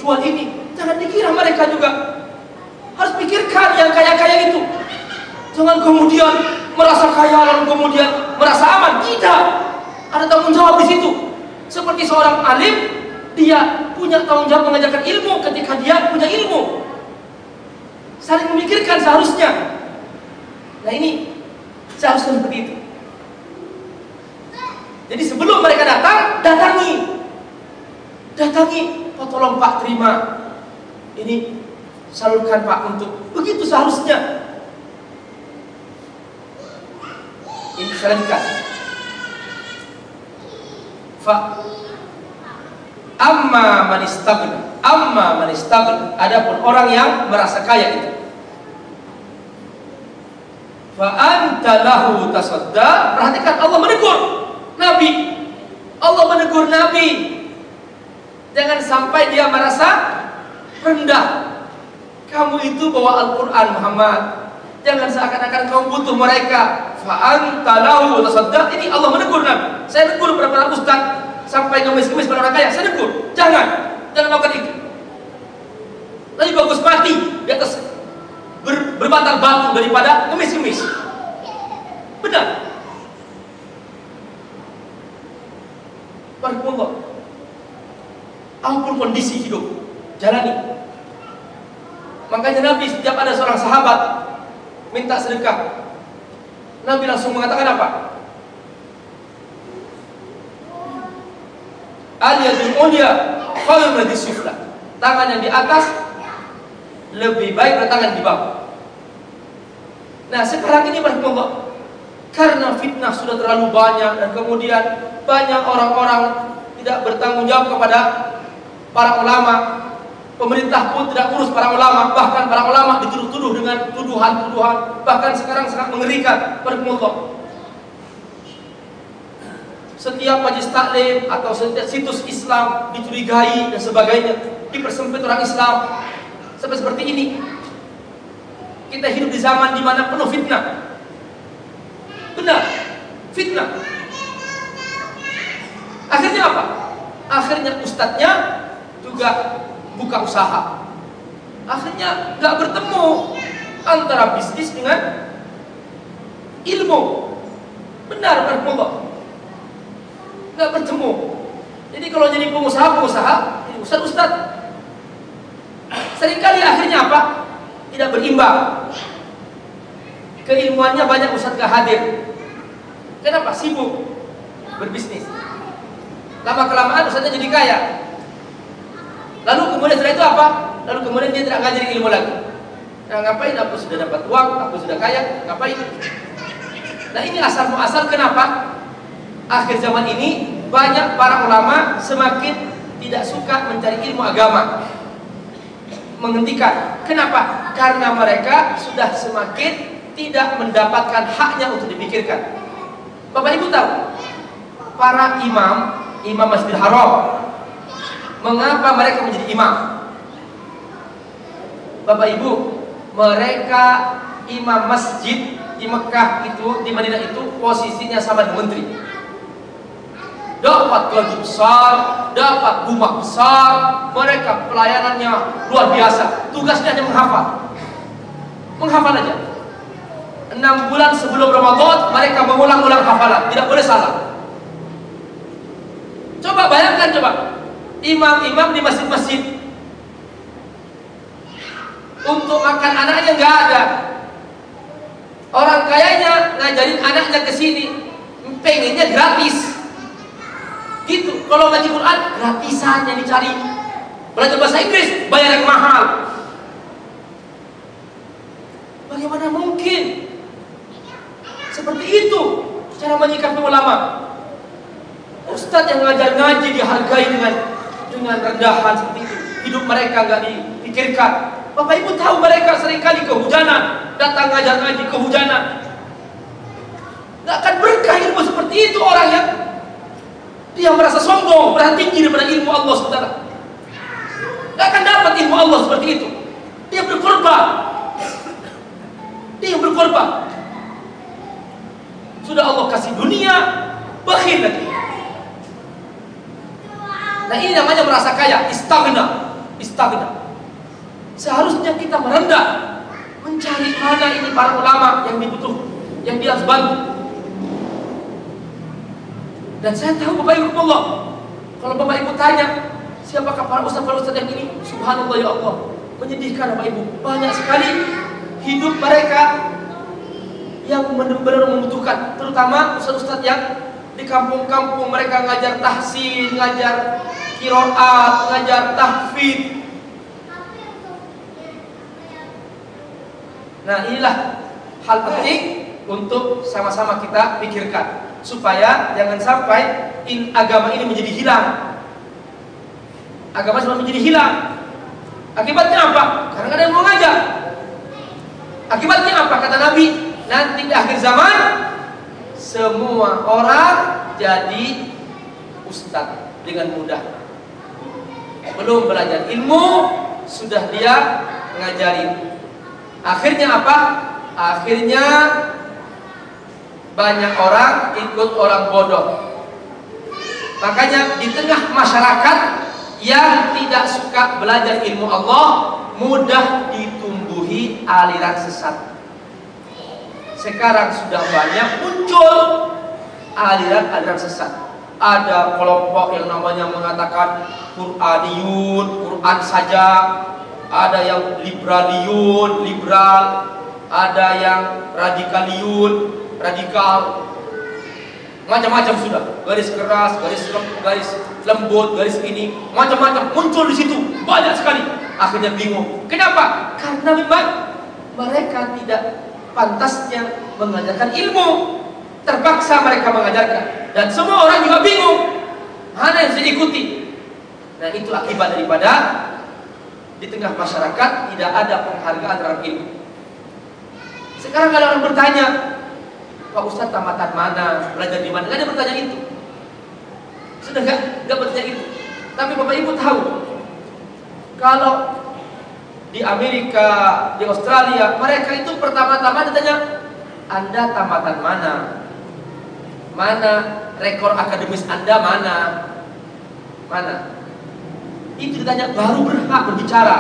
jual ini, jangan dikira mereka juga harus pikirkan yang kaya-kaya itu. Jangan kemudian merasa kaya lalu kemudian merasa aman. Tidak. Ada tanggung jawab di situ. Seperti seorang alim, dia punya tanggung jawab mengajarkan ilmu ketika dia punya ilmu. Saling memikirkan seharusnya. Nah ini seharusnya seperti itu. Jadi sebelum mereka datang, datangi. Datangi, oh tolong Pak terima. Ini salurkan Pak untuk begitu seharusnya. Ini lanjutkan. Fa amma man istaghna, amma man adapun orang yang merasa kaya itu. Fa anta lahu tasadda, perhatikan Allah menegur Nabi. Allah menegur Nabi. Jangan sampai dia merasa rendah kamu itu bawa Al-Quran Muhammad Jangan seakan-akan kamu butuh mereka Fa'anta lahu tasaddaq Ini Allah menegur Nabi Saya negur beberapa ustaz Sampai ngemis-ngemis orang kaya Saya negur Jangan Jangan lakukan itu. Lebih bagus mati Di atas ber, berbantar batu Daripada ngemis-ngemis. Benar. Barakallah Apa pun kondisi hidup. Jalani. Makanya Nabi setiap ada seorang sahabat minta sedekah, Nabi langsung mengatakan apa? Aliyadul ulya khairun min sufla. Tangan yang di atas lebih baik dari tangan di bawah. Nah, sekarang ini Allah karena fitnah sudah terlalu banyak dan kemudian banyak orang-orang tidak bertanggung jawab kepada para ulama Pemerintah pun tidak urus para ulama, bahkan para ulama dituduh-tuduh dengan tuduhan-tuduhan, bahkan sekarang sangat mengerikan. Berkumullah. Setiap majlis taklim atau setiap situs Islam dicurigai dan sebagainya, dipersempit orang Islam sampai seperti ini. Kita hidup di zaman di mana penuh fitnah. Benar, fitnah. Akhirnya apa? Akhirnya ustadznya juga buka usaha. Akhirnya nggak bertemu antara bisnis dengan ilmu. Benar bertemu Nggak bertemu. Jadi kalau jadi pengusaha-pengusaha, jadi ustad-ustad. Seringkali akhirnya apa? Tidak berimbang. Keilmuannya banyak ustad gak hadir. Kenapa? Sibuk berbisnis. Lama kelamaan ustadnya jadi kaya. Lalu kemudian setelah itu apa? Lalu kemudian dia tidak ngajarin ilmu lagi. Nah, ngapain? Aku sudah dapat uang, aku sudah kaya, ngapain? Nah ini asal muasal kenapa? Akhir zaman ini banyak para ulama semakin tidak suka mencari ilmu agama. Menghentikan. Kenapa? Karena mereka sudah semakin tidak mendapatkan haknya untuk dipikirkan. Bapak Ibu tahu, para imam, imam Masjidil Haram, Mengapa mereka menjadi imam? Bapak Ibu, mereka imam masjid di Mekah itu, di Madinah itu posisinya sama dengan menteri. Dapat gaji besar, dapat rumah besar, mereka pelayanannya luar biasa. Tugasnya hanya menghafal. Menghafal aja. Enam bulan sebelum Ramadan mereka mengulang-ulang hafalan, tidak boleh salah. Coba bayangkan coba, imam-imam di masjid-masjid untuk makan anaknya nggak ada orang kayanya ngajarin anaknya ke sini pengennya gratis gitu. Kalau ngaji Quran gratisan yang dicari. Belajar bahasa Inggris bayar yang mahal. Bagaimana mungkin? Seperti itu. Cara menyikapi ulama. Harus yang ngajar ngaji dihargai dengan dengan rendahan seperti itu. Hidup mereka nggak dipikirkan. Bapak Ibu tahu mereka sering kali kehujanan, datang ngajar ngaji kehujanan. Nggak akan berkah ilmu seperti itu orang yang dia merasa sombong, merasa tinggi daripada ilmu Allah saudara. Nggak akan dapat ilmu Allah seperti itu. Dia berkorban. Dia berkorban. Sudah Allah kasih dunia, bakhil lagi. Nah ini namanya merasa kaya, istagna, istagna. Seharusnya kita merendah, mencari mana ini para ulama yang dibutuh, yang dia harus bantu. Dan saya tahu Bapak Ibu Allah, kalau Bapak Ibu tanya, siapakah para ustaz para ustaz yang ini? Subhanallah ya Allah, menyedihkan Bapak Ibu. Banyak sekali hidup mereka yang benar-benar membutuhkan, terutama ustaz-ustaz yang di kampung-kampung mereka ngajar tahsin, ngajar kiroat, ngajar tahfidz. Nah inilah hal penting untuk sama-sama kita pikirkan supaya jangan sampai in, agama ini menjadi hilang. Agama semua menjadi hilang. Akibatnya apa? Karena ada yang mau ngajar. Akibatnya apa? Kata Nabi, nanti di akhir zaman semua orang jadi ustadz dengan mudah. Belum belajar ilmu, sudah dia ngajarin. Akhirnya apa? Akhirnya banyak orang ikut orang bodoh. Makanya di tengah masyarakat yang tidak suka belajar ilmu Allah mudah ditumbuhi aliran sesat. Sekarang sudah banyak muncul aliran-aliran sesat. Ada kelompok yang namanya mengatakan Quraniyun, Quran saja. Ada yang liberaliun, liberal. Ada yang radikaliun, radikal. Macam-macam sudah. Garis keras garis lem, garis lembut garis ini. Macam-macam. Muncul di situ. Banyak sekali. Akhirnya bingung. Kenapa? Karena memang mereka tidak pantasnya mengajarkan ilmu. Terpaksa mereka mengajarkan. Dan semua orang juga bingung. Mana yang harus diikuti? Nah itu akibat daripada di tengah masyarakat tidak ada penghargaan terhadap ilmu. Sekarang kalau orang bertanya Pak Ustadz tamatan mana, belajar di mana? Gak ada bertanya itu. Sudah gak, gak bertanya itu. Tapi Bapak Ibu tahu, kalau di Amerika, di Australia, mereka itu pertama-tama ditanya, Anda tamatan mana? Mana rekor akademis Anda mana? Mana? Itu ditanya baru berhak berbicara.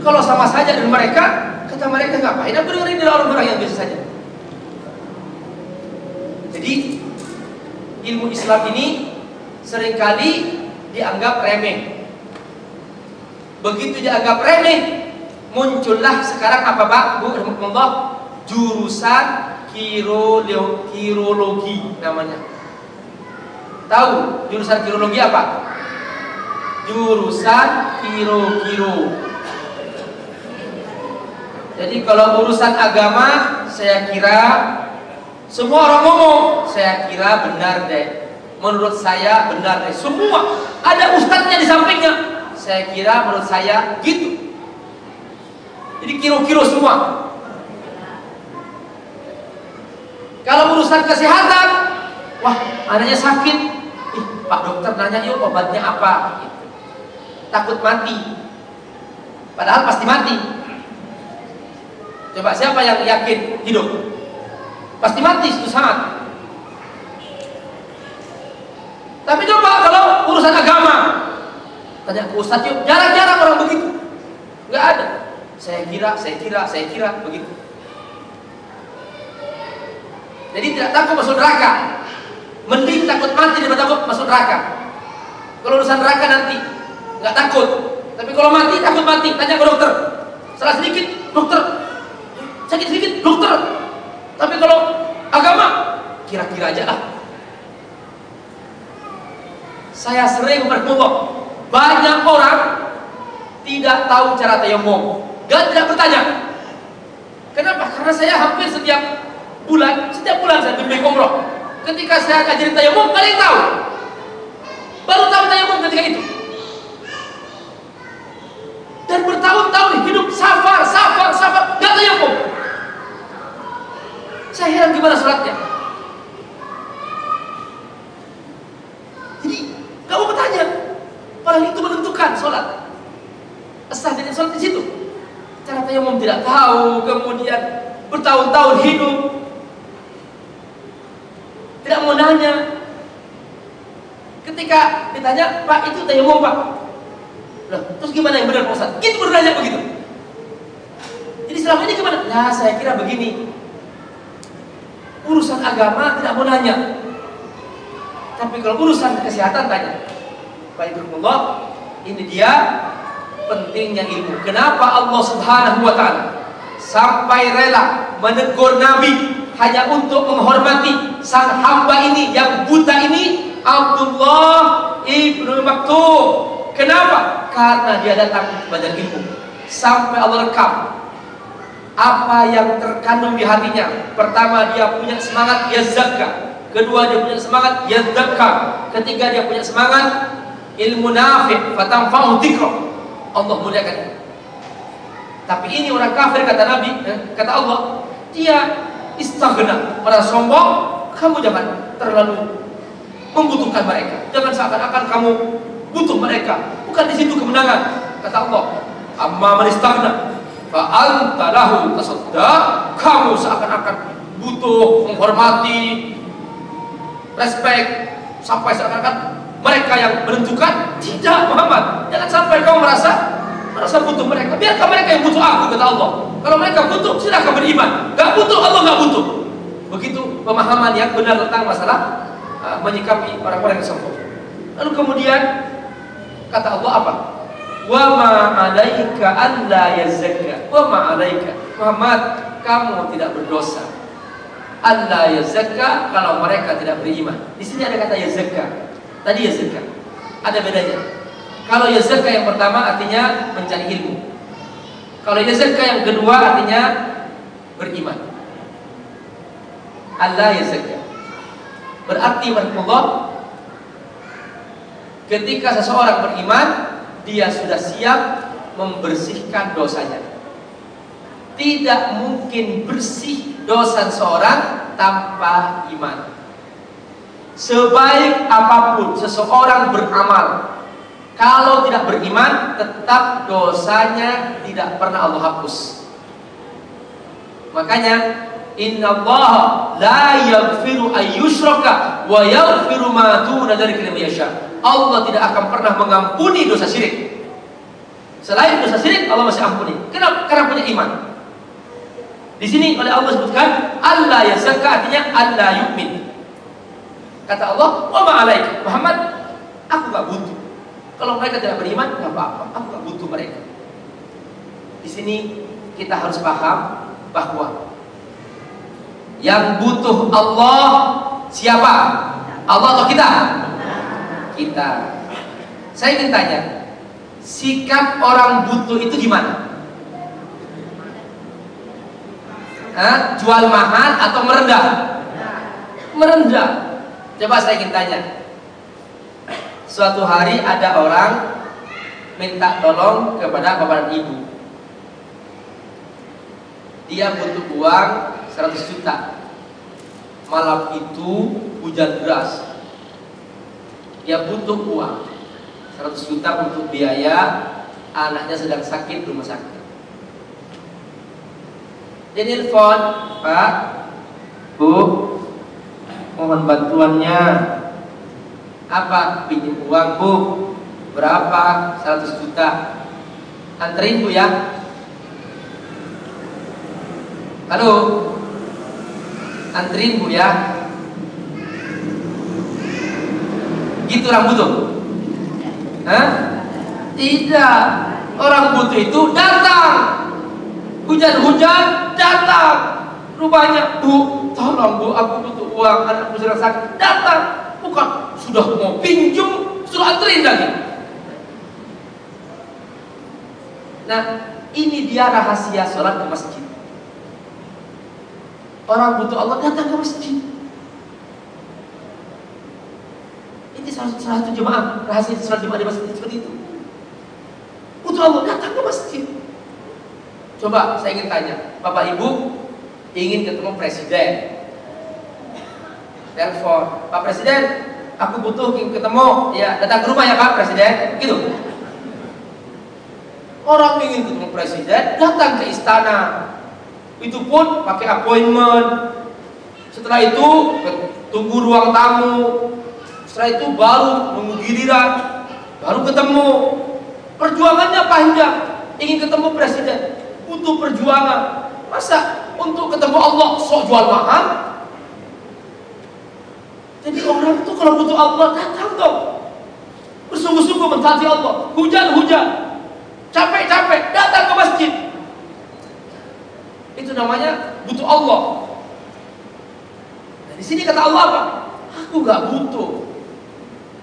Kalau sama saja dengan mereka, kata mereka ngapain? Aku dengerin dari orang-orang yang biasa saja. Jadi ilmu Islam ini sering kali dianggap remeh. Begitu dianggap remeh, muncullah sekarang apa Pak? Bu Rahmatullah jurusan kirologi namanya. Tahu jurusan kirologi apa? Jurusan kiro-kiro. Jadi kalau urusan agama saya kira semua orang ngomong, saya kira benar deh. Menurut saya benar deh. Semua ada ustadznya di sampingnya. Saya kira menurut saya gitu. Jadi kiro-kiro semua. Kalau urusan kesehatan, wah anaknya sakit. Ih, Pak dokter nanya yuk obatnya apa? Gitu. Takut mati. Padahal pasti mati. Coba siapa yang yakin hidup? Pasti mati itu sangat. Tapi coba kalau urusan agama, tanya ke Ustaz yuk, jarang-jarang orang begitu. Enggak ada. Saya kira, saya kira, saya kira begitu. Jadi tidak takut masuk neraka. Mending takut mati daripada takut masuk neraka. Kalau urusan neraka nanti nggak takut. Tapi kalau mati takut mati. Tanya ke dokter. Salah sedikit, dokter. Sakit sedikit, dokter. Tapi kalau agama kira-kira aja lah. Saya sering berkumpul banyak orang tidak tahu cara tayamum dan tidak bertanya. Kenapa? Karena saya hampir setiap bulan, setiap bulan saya bimbing umroh. Ketika saya ngajarin tayamum, kalian tahu. Baru tahu tayamum ketika itu. Dan bertahun-tahun hidup safar, safar, safar, gak tayamum. Saya heran gimana sholatnya. Jadi kamu bertanya, padahal itu menentukan sholat. Sah jadi sholat di situ. Cara tayamum tidak tahu, kemudian bertahun-tahun hidup, tidak mau nanya. Ketika ditanya, Pak itu tayamum Pak. Loh, terus gimana yang benar Pak Ustaz? Gitu bertanya begitu. Jadi selama ini gimana? Nah, saya kira begini. Urusan agama tidak mau nanya. Tapi kalau urusan kesehatan tanya. Pak Ibrahimullah, ini dia pentingnya ilmu. Kenapa Allah Subhanahu wa taala sampai rela menegur Nabi hanya untuk menghormati sang hamba ini yang buta ini Abdullah ibnu Maktub. Kenapa? Karena dia datang belajar ilmu. Sampai Allah rekam apa yang terkandung di hatinya. Pertama dia punya semangat ya zakka. Kedua dia punya semangat ya zakka. Ketiga dia punya semangat ilmu nafi' fatanfa'u dzikra. Allah muliakan. Tapi ini orang kafir kata Nabi, eh, kata Allah, dia istaghna, merasa sombong, kamu jangan terlalu membutuhkan mereka. Jangan seakan-akan kamu butuh mereka. Bukan di situ kemenangan. Kata Allah, amma man istaghna fa anta lahu tasadda. Kamu seakan-akan butuh menghormati respect sampai seakan-akan mereka yang menentukan tidak Muhammad. Jangan sampai kau merasa merasa butuh mereka. Biarkan mereka yang butuh aku kata Allah. Kalau mereka butuh silakan beriman. Gak butuh Allah gak butuh. Begitu pemahaman yang benar tentang masalah uh, menyikapi orang-orang yang sombong. Lalu kemudian kata Allah apa wa ma alaika an la yazakka wa ma alaika Muhammad kamu tidak berdosa Allah yazakka kalau mereka tidak beriman. Di sini ada kata yazakka. Tadi yazakka. Ada bedanya. Kalau yazakka yang pertama artinya mencari ilmu. Kalau yazakka yang kedua artinya beriman. Allah yazakka. Berarti Allah ketika seseorang beriman dia sudah siap membersihkan dosanya. Tidak mungkin bersih dosa seorang tanpa iman. Sebaik apa pun seseorang beramal, kalau tidak beriman, tetap dosanya tidak pernah Allah hapus. Makanya Inna Allah la yaghfiru ayyushraka wa yaghfiru ma duna dzalika liman yasha. Allah tidak akan pernah mengampuni dosa syirik. Selain dosa syirik Allah masih ampuni. Kenapa? Karena punya iman. Di sini oleh Allah sebutkan Allah yazakka artinya Allah yu'min. Kata Allah, "Wa ma alaik." Muhammad, aku gak butuh. Kalau mereka tidak beriman, gak apa-apa. Aku gak butuh mereka. Di sini kita harus paham bahwa yang butuh Allah siapa? Allah atau kita? Kita. Saya ingin tanya, sikap orang butuh itu gimana? Hah? Jual mahal atau merendah? Merendah. Coba saya ingin tanya. Suatu hari ada orang minta tolong kepada bapak dan ibu. Dia butuh uang 100 juta. Malam itu hujan deras. Dia butuh uang 100 juta untuk biaya anaknya sedang sakit rumah sakit. Dia nelfon, Pak, Bu, mohon bantuannya. Apa? Pinjam uang, Bu. Berapa? 100 juta. Anterin, Bu ya. Halo. Anterin, Bu ya. Gitu orang butuh. Hah? Tidak. Orang butuh itu datang Hujan-hujan datang. Rupanya, Bu, tolong Bu, aku butuh uang, anakku sedang sakit. Datang. Bukan sudah mau pinjam, sudah anterin lagi. Nah, ini dia rahasia sholat ke masjid. Orang butuh Allah datang ke masjid. Ini salah, salah satu jemaah rahasia salat jemaah di masjid seperti itu. Butuh Allah datang ke masjid. Coba saya ingin tanya, Bapak Ibu ingin ketemu presiden. Telepon, Pak Presiden, aku butuh ketemu, ya datang ke rumah ya Pak Presiden, gitu. Orang ingin ketemu presiden, datang ke istana. Itu pun pakai appointment. Setelah itu tunggu ruang tamu. Setelah itu baru nunggu giliran, baru ketemu. Perjuangannya panjang. Ingin ketemu presiden, butuh perjuangan. Masa untuk ketemu Allah sok jual mahal? Jadi orang itu kalau butuh Allah datang dong. Bersungguh-sungguh mentaati Allah. Hujan-hujan, capek-capek datang ke masjid. Itu namanya butuh Allah. Nah, di sini kata Allah apa? Aku nggak butuh.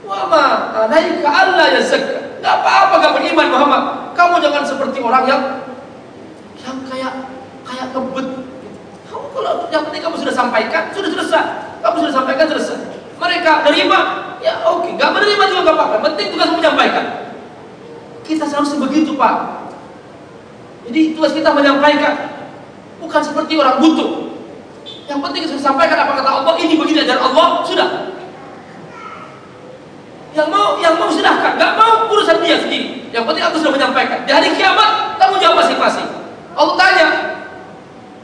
Wama alaika Allah ya zakka. Gak apa-apa gak beriman Muhammad. Kamu jangan seperti orang yang yang kayak kayak kebet. Kamu kalau yang penting kamu sudah sampaikan, sudah selesai. Kamu sudah sampaikan selesai. Mereka nerima, ya oke. Okay. Gak menerima juga gak apa-apa. Penting tugas menyampaikan. Kita seharusnya begitu Pak. Jadi tugas kita menyampaikan. Bukan seperti orang butuh. Yang penting kita sampaikan apa kata Allah. Ini begini dari Allah, sudah. Yang mau, yang mau silahkan. Gak mau urusan dia sendiri. Yang penting aku sudah menyampaikan. Di hari kiamat, kamu jawab masing-masing. Allah tanya,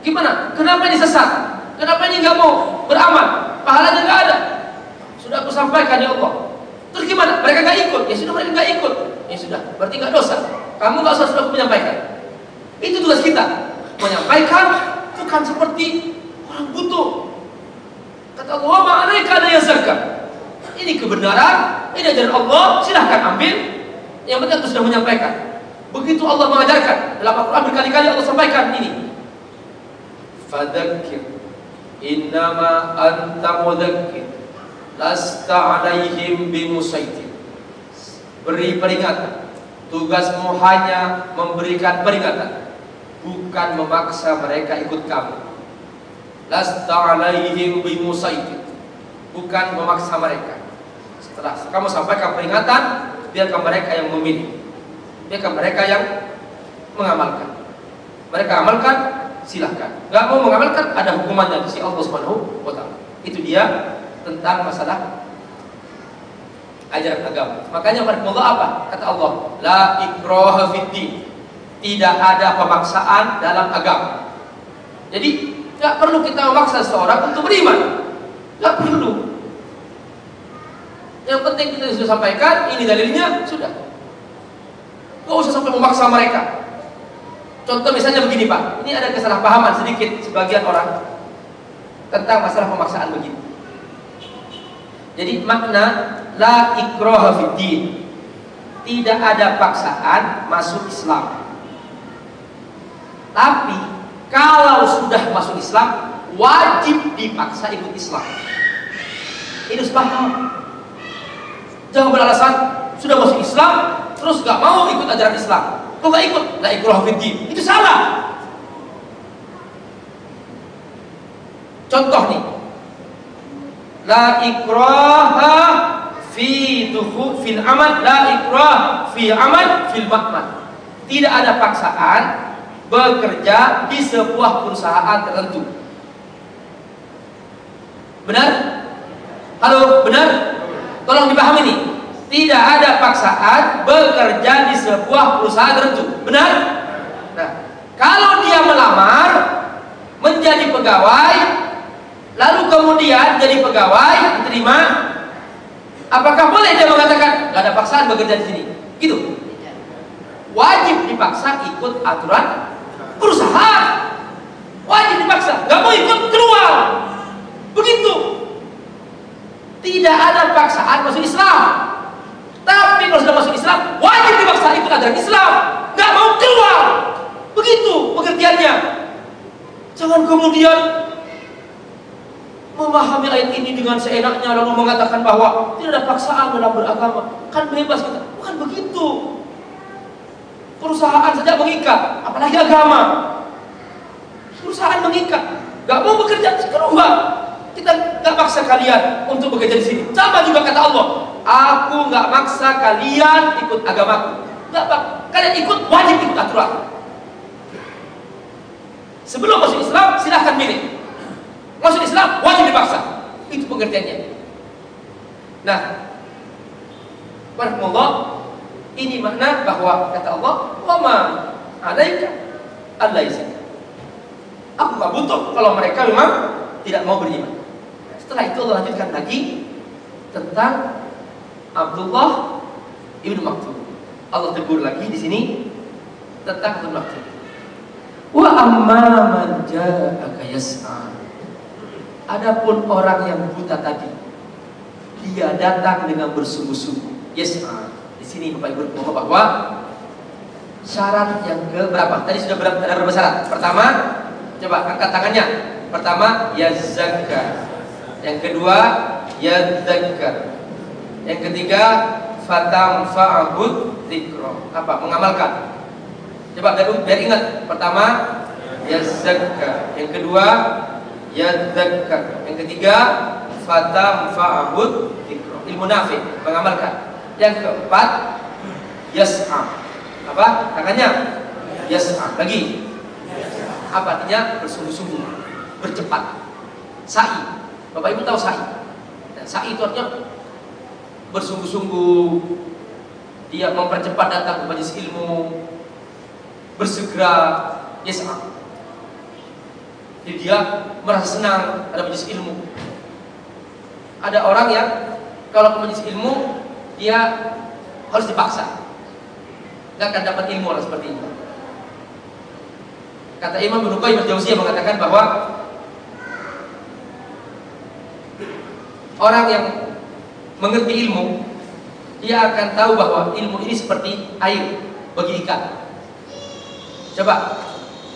gimana? Kenapa ini sesat? Kenapa ini gak mau beramal? Pahalanya gak ada. Sudah aku sampaikan ya Allah. Terus gimana? Mereka gak ikut. Ya sudah mereka gak ikut. Ya sudah. Berarti gak dosa. Kamu gak usah sudah aku menyampaikan. Itu tugas kita. Menyampaikan bukan seperti orang butuh. Kata Allah, "Wa ada yang zakat." Ini kebenaran, ini ajaran Allah, silahkan ambil. Yang penting sudah menyampaikan. Begitu Allah mengajarkan dalam Al-Quran berkali-kali Allah sampaikan ini. Fadakir innama anta mudakir lasta alaihim bimusaitir. Beri peringatan. Tugasmu hanya memberikan peringatan, bukan memaksa mereka ikut kamu. Lasta alaihim bimusaitir. Bukan memaksa mereka. Setelah kamu sampaikan peringatan, biarkan mereka yang memilih. Biarkan mereka yang mengamalkan. Mereka amalkan, silahkan. Gak mau mengamalkan, ada hukumannya di sisi Allah Subhanahu wa taala. Itu dia tentang masalah ajaran agama. Makanya Allah apa? Kata Allah, la ikraha fiddin. Tidak ada pemaksaan dalam agama. Jadi nggak perlu kita memaksa seseorang untuk beriman. Nggak perlu. Yang penting kita sudah sampaikan, ini dalilnya, sudah. Gak usah sampai memaksa mereka. Contoh misalnya begini Pak, ini ada kesalahpahaman sedikit sebagian orang tentang masalah pemaksaan begini. Jadi makna la ikroha fiddin. Tidak ada paksaan masuk Islam. Tapi kalau sudah masuk Islam, wajib dipaksa ikut Islam. Harus paham. Jangan beralasan sudah masuk Islam terus gak mau ikut ajaran Islam. Kok gak ikut? La ikrah fiddin. Itu salah. Contoh nih. La ikraha fi duhu fil amal la ikrah fi amal fil makmal. Tidak ada paksaan bekerja di sebuah perusahaan tertentu. Benar? Halo, benar? Tolong dipahami nih. Tidak ada paksaan bekerja di sebuah perusahaan tertentu. Benar? Nah, kalau dia melamar menjadi pegawai, lalu kemudian jadi pegawai diterima, apakah boleh dia mengatakan nggak ada paksaan bekerja di sini? Gitu. Wajib dipaksa ikut aturan perusahaan. Wajib dipaksa. Gak mau ikut keluar. Begitu. Tidak ada paksaan masuk Islam. Tapi kalau sudah masuk Islam, wajib dipaksa ikut ajaran Islam. Gak mau keluar. Begitu pengertiannya. Jangan kemudian memahami ayat ini dengan seenaknya lalu mengatakan bahwa tidak ada paksaan dalam beragama. Kan bebas kita. Bukan begitu. Perusahaan saja mengikat, apalagi agama. Perusahaan mengikat. Gak mau bekerja, keluar. Kita nggak paksa kalian untuk bekerja di sini. Sama juga kata Allah, Aku nggak maksa kalian ikut agamaku. Nggak pak, kalian ikut wajib ikut aturan. Sebelum masuk Islam silahkan milih. Masuk Islam wajib dipaksa. Itu pengertiannya. Nah, Barakallah ini makna bahwa kata Allah, "Wa ma alaika alla Aku nggak butuh kalau mereka memang tidak mau beriman. Setelah itu Allah lanjutkan lagi tentang Abdullah ibnu Maktum. Allah tegur lagi di sini tentang Abdullah Maktum. Wa amma man ja'aka yas'a. Adapun orang yang buta tadi, dia datang dengan bersungguh-sungguh. Yas'a. Sini Bapak Ibu Bapak bahwa syarat yang ke berapa? Tadi sudah berapa, ada berapa syarat? Pertama, coba angkat tangannya. Pertama, ya zakka. Yang kedua, ya zakka. Yang ketiga, fatam fa'abud dzikra. Apa? Mengamalkan. Coba biar, biar ingat. Pertama, ya zakka. Yang kedua, ya zakka. Yang ketiga, fatam fa'abud dzikra. Ilmu nafi, mengamalkan. Yang keempat, yas'a. Apa? Tangannya yas'a. Lagi. Apa artinya? Bersungguh-sungguh, bercepat. Sa'i. Bapak Ibu tahu sa'i? Dan sa'i itu artinya bersungguh-sungguh dia mempercepat datang ke majelis ilmu bersegera yas'a jadi dia merasa senang ada majelis ilmu ada orang yang kalau ke majelis ilmu dia harus dipaksa nggak akan dapat ilmu orang seperti ini kata Imam Ibnu Qayyim Jauziyah mengatakan bahwa orang yang mengerti ilmu, dia akan tahu bahwa ilmu ini seperti air bagi ikan. Coba,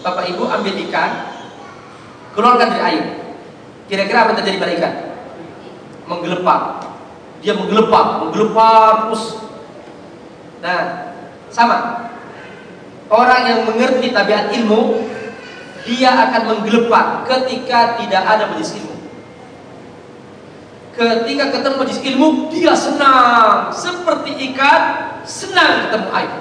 Bapak Ibu ambil ikan, keluarkan dari air. Kira-kira apa yang terjadi pada ikan? Menggelepar. Dia menggelepar, menggelepar terus. Nah, sama. Orang yang mengerti tabiat ilmu, dia akan menggelepar ketika tidak ada majelis ilmu. Ketika ketemu majlis ilmu, dia senang seperti ikan senang ketemu air.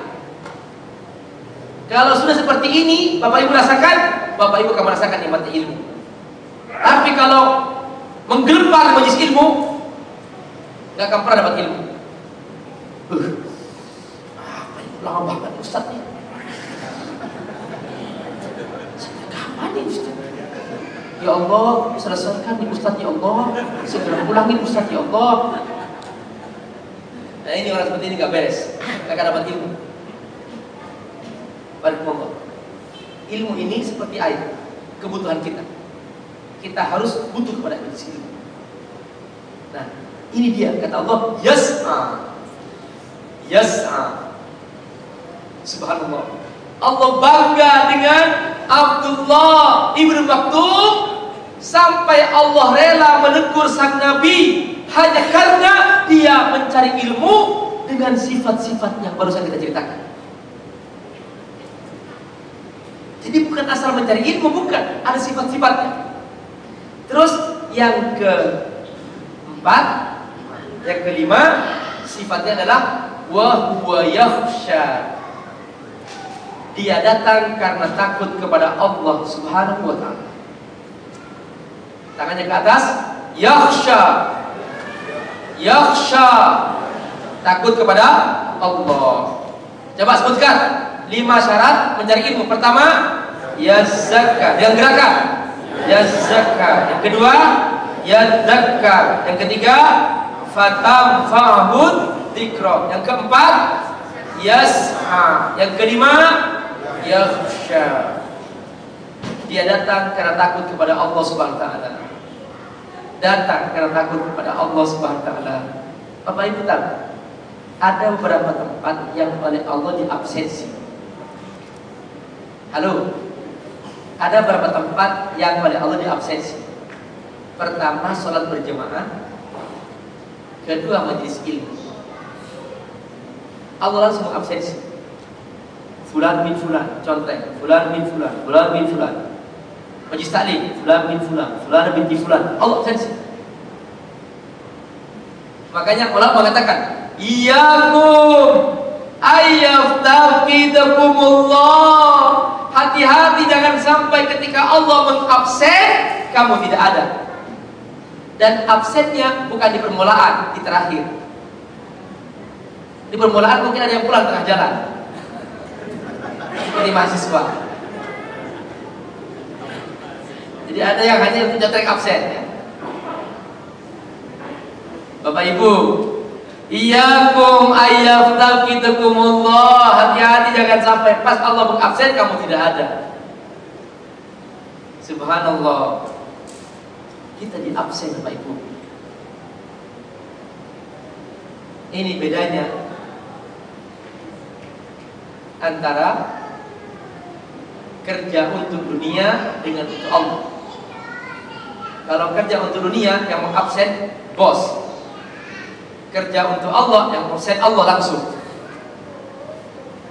Kalau sudah seperti ini, Bapak Ibu rasakan, Bapak Ibu akan merasakan nikmat ilmu. Tapi kalau menggelepar majlis ilmu, nggak akan pernah dapat ilmu. Uh, apa ini lama banget Ustaz nih? Kapan nih Ustaz? Ya Allah, selesaikan nih Ustaz ya Allah. Segera pulangin Ustaz ya Allah. Nah ini orang seperti ini gak beres. Gak akan dapat ilmu. Barakallah. Ilmu ini seperti air. Kebutuhan kita. Kita harus butuh kepada ilmu. Nah, ini dia kata Allah, yas'a. Yas'a. Subhanallah. Allah bangga dengan Abdullah ibnu Maktum sampai Allah rela menegur sang Nabi hanya karena dia mencari ilmu dengan sifat-sifatnya barusan kita ceritakan. Jadi bukan asal mencari ilmu, bukan. Ada sifat-sifatnya. Terus yang keempat, yang kelima, sifatnya adalah wahwa yakhsha. Dia datang karena takut kepada Allah Subhanahu wa taala. Tangannya ke atas. Yakhsha. Yakhsha. Takut kepada Allah. Coba sebutkan lima syarat mencari ilmu. Pertama, yazakka dengan gerakan. Yazakka. Yang kedua, yadzakka. Yang ketiga, fatam fahud dikro. Yang keempat, yas'a. Yang kelima, yakhsha. Dia datang karena takut kepada Allah Subhanahu taala. Datang karena takut kepada Allah Subhanahu taala. Bapak Ibu tahu, ada beberapa tempat yang oleh Allah diabsensi. Halo. Ada beberapa tempat yang oleh Allah diabsensi. Pertama, sholat berjamaah. Kedua, majelis ilmu. Allah langsung absensi. Fulan bin fulan, contoh. Fulan bin fulan, fulan bin fulan. Majlis taklim, fulan bin fulan, fulan binti fulan. Allah absensi. Makanya ulama mengatakan, "Iyyakum ayyaftaqidakumullah." Hati-hati jangan sampai ketika Allah mengabsen kamu tidak ada. Dan absennya bukan di permulaan, di terakhir. Di permulaan mungkin ada yang pulang tengah jalan. Seperti mahasiswa. Jadi ada yang hanya untuk nyetrek absen ya. Bapak Ibu, Iyakum ayyaftakidukumullah Hati-hati jangan sampai pas Allah mengabsen kamu tidak ada Subhanallah Kita di absen Bapak Ibu. Ini bedanya Antara Kerja untuk dunia dengan untuk Allah. Kalau kerja untuk dunia yang mengabsen Bos. Kerja untuk Allah yang persen Allah langsung.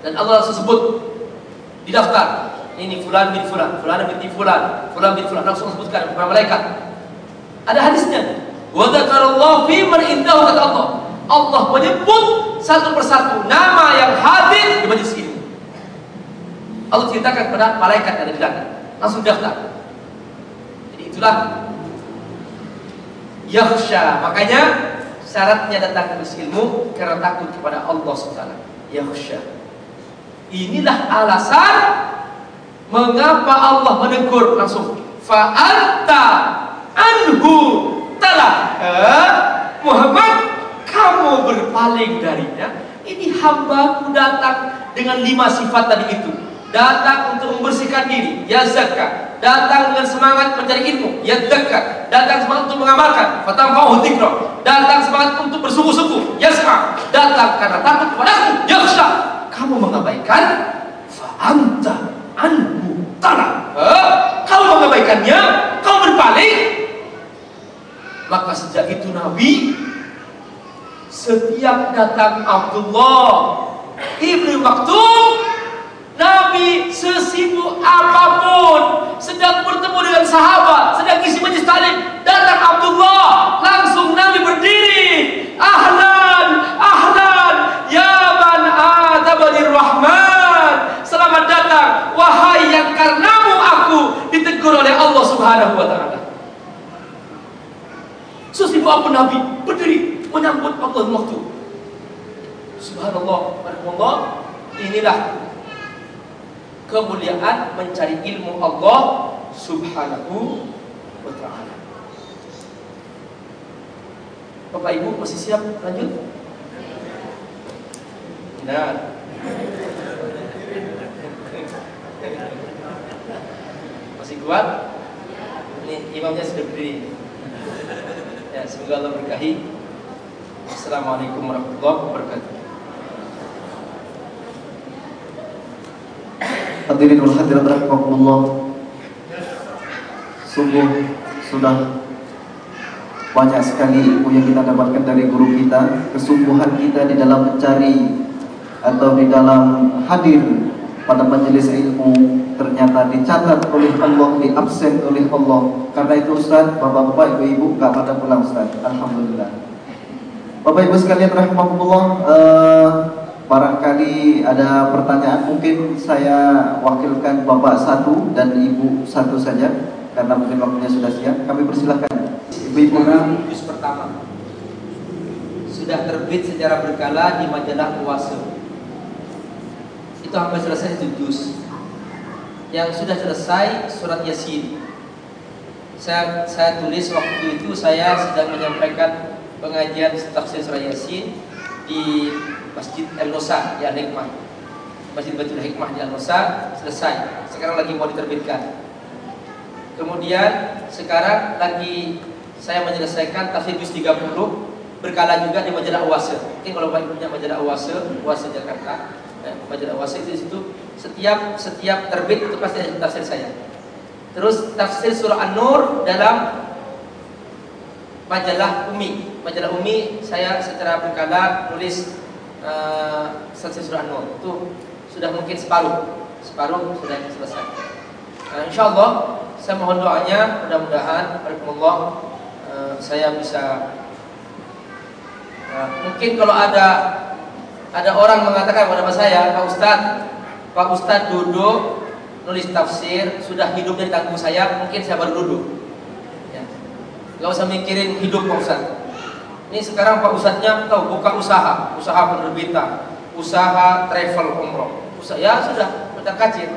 Dan Allah langsung sebut di daftar ini fulan bin fulan fulan bin fulan fulan bin fulan langsung sebutkan kepada malaikat ada hadisnya wa dzakarallahu fi man indahu kata Allah Allah menyebut satu persatu nama yang hadir di majlis ini Allah ceritakan kepada malaikat yang ada di dalam langsung daftar jadi itulah yakhsha makanya Syaratnya datang ke ilmu karena takut kepada Allah SWT. Yakhsha. Inilah alasan mengapa Allah menegur langsung. Fa'anta anhu talah. Muhammad, kamu berpaling darinya. Ini hambaku datang dengan lima sifat tadi itu. Datang untuk membersihkan diri, ya zakat. Datang dengan semangat mencari ilmu, ya zakat. Datang semangat untuk mengamalkan, fatamfahu dzikra datang semangat untuk bersungguh-sungguh yasma datang karena takut kepadaku yakhsha kamu mengabaikan fa'anta anhu tanah kamu mengabaikannya kamu berpaling maka sejak itu Nabi setiap datang Abdullah ibnu Maktum Nabi sesibuk apa pun sedang bertemu dengan sahabat, sedang isi majlis talim, datang Abdullah, langsung Nabi berdiri. Ahlan, ahlan, ya man atabani rahman. Datang, wahai yang karenamu aku ditegur oleh Allah Subhanahu wa taala. Sesibuk apa pun Nabi berdiri menyambut Allah waktu. Subhanallah, Allah, inilah kemuliaan mencari ilmu Allah Subhanahu wa taala. Bapak Ibu masih siap lanjut? Nah. Kuat? Ini imamnya sudah berdiri. Ya, semoga Allah berkahi. Assalamualaikum warahmatullahi wabarakatuh. Hadirin wal hadirat rahimakumullah. Sungguh sudah banyak sekali ilmu yang kita dapatkan dari guru kita, kesungguhan kita di dalam mencari atau di dalam hadir pada majelis ilmu ternyata dicatat oleh Allah, diabsen oleh Allah. Karena itu Ustaz, Bapak-bapak, Ibu-ibu enggak pada pulang Ustaz. Alhamdulillah. Bapak Ibu sekalian rahimakumullah, uh, Barangkali ada pertanyaan mungkin saya wakilkan Bapak satu dan Ibu satu saja karena mungkin waktunya sudah siap. Kami persilahkan. Ibu-ibu juz pertama sudah terbit secara berkala di majalah Kuasa. Itu hampir selesai itu juz. Yang sudah selesai surat Yasin. Saya, saya tulis waktu itu saya sedang menyampaikan pengajian tafsir surat Yasin di Masjid Al-Nusa di Al-Hikmah Masjid Batul Hikmah di Al-Nusa selesai. Sekarang lagi mau diterbitkan. Kemudian sekarang lagi saya menyelesaikan tafsir juz 30 berkala juga di majalah Uwase mungkin kalau Bapak punya majalah Uwase Uwase Jakarta eh, majalah Uwase itu situ setiap setiap terbit itu pasti ada tafsir saya. Terus tafsir surah An-Nur dalam majalah Umi. Majalah Umi saya secara berkala nulis uh, selesai surah Nur itu sudah mungkin separuh. Separuh sudah selesai. Nah, Insya Allah saya mohon doanya mudah-mudahan Allah uh, saya bisa Nah, mungkin kalau ada ada orang mengatakan kepada saya, Pak Ustadz, Pak Ustadz duduk nulis tafsir, sudah hidupnya di tanggung saya, mungkin saya baru duduk. Ya. Gak usah mikirin hidup Pak Ustadz. Ini sekarang Pak Ustadznya tahu buka usaha, usaha penerbitan, usaha travel umroh. Usaha, ya sudah, kita kacir.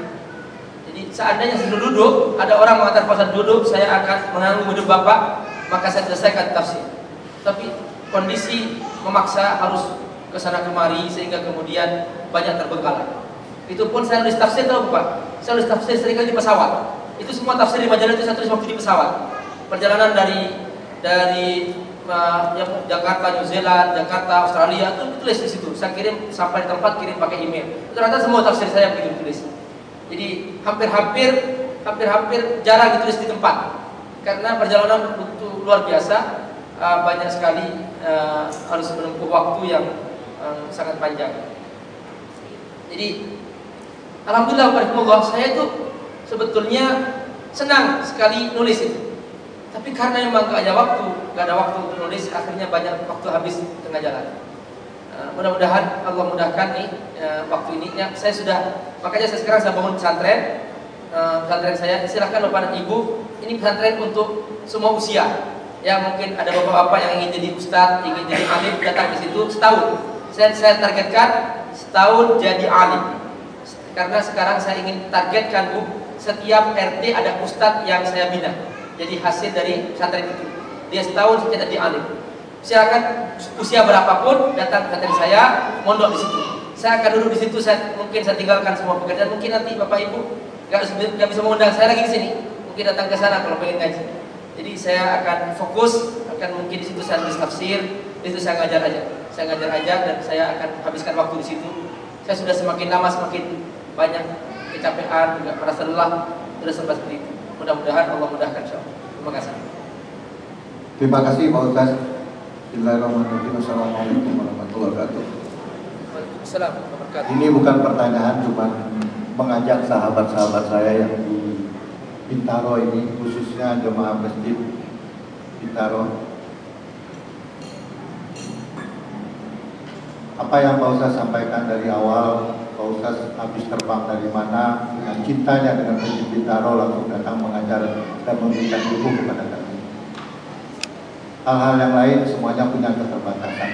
Jadi seandainya saya duduk, ada orang mengatakan Pak Ustadz duduk, saya akan menanggung hidup Bapak, maka saya selesaikan tafsir. Tapi kondisi memaksa harus ke sana kemari sehingga kemudian banyak terbengkalai. Itu pun saya nulis tafsir tahu Pak. Saya nulis tafsir sering kali di pesawat. Itu semua tafsir di majalah itu saya tulis waktu di pesawat. Perjalanan dari dari uh, Jakarta, New Zealand, Jakarta, Australia itu tulis di situ. Saya kirim sampai di tempat kirim pakai email. Ternyata semua tafsir saya begitu tulis. Jadi hampir-hampir hampir-hampir jarang ditulis di tempat karena perjalanan itu luar biasa uh, banyak sekali uh, harus menempuh waktu yang uh, sangat panjang. Jadi alhamdulillah Allah saya itu sebetulnya senang sekali nulis itu. Tapi karena memang gak ada waktu, gak ada waktu untuk nulis, akhirnya banyak waktu habis tengah jalan. Uh, mudah-mudahan Allah mudahkan nih uh, waktu ini. Ya, saya sudah makanya saya sekarang saya bangun pesantren. Uh, pesantren saya silahkan bapak ibu ini pesantren untuk semua usia. Ya mungkin ada bapak-bapak yang ingin jadi ustadz, ingin jadi alim datang di situ setahun. Saya, saya targetkan setahun jadi alim. Karena sekarang saya ingin targetkan bu, setiap RT ada ustadz yang saya bina. Jadi hasil dari pesantren itu. Dia setahun saya jadi alim. Silakan usia berapapun datang ke saya, mondok di situ. Saya akan duduk di situ. Saya mungkin saya tinggalkan semua pekerjaan. Mungkin nanti bapak ibu nggak nggak bisa mengundang saya lagi di sini. Mungkin datang ke sana kalau pengen ngaji. Jadi saya akan fokus, akan mungkin di situ saya tulis tafsir, di situ saya ngajar aja. Saya ngajar aja dan saya akan habiskan waktu di situ. Saya sudah semakin lama semakin banyak kecapean, juga merasa lelah, sudah sempat seperti itu. Mudah-mudahan Allah mudahkan insyaallah. Terima kasih. Terima kasih Pak Ustaz. Bismillahirrahmanirrahim. Assalamualaikum warahmatullahi wabarakatuh. Assalamualaikum wabarakatuh. Ini bukan pertanyaan, cuma mengajak sahabat-sahabat saya yang di Bintaro ini, khususnya jemaah masjid Bintaro. Apa yang Pak Ustaz sampaikan dari awal, Pak Ustaz habis terbang dari mana, dengan cintanya dengan masjid Bintaro langsung datang mengajar dan memberikan ilmu kepada kami. Hal-hal yang lain semuanya punya keterbatasan.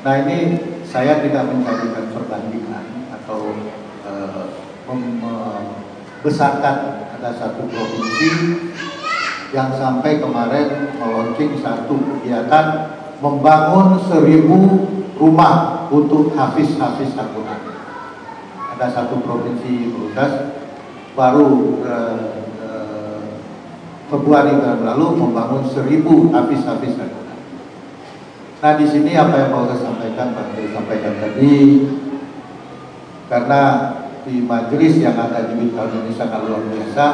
Nah ini saya tidak mencarikan perbandingan atau eh, membesarkan ada satu provinsi yang sampai kemarin meluncing satu kegiatan membangun seribu rumah untuk hafiz-hafiz Al-Quran. Ada satu provinsi Brutas baru eh, eh, Februari tahun lalu membangun seribu hafiz-hafiz Al-Quran. Nah di sini apa yang mau saya sampaikan, Pak sampaikan tadi, karena di majelis yang ada di Bintang ini sangat luar biasa.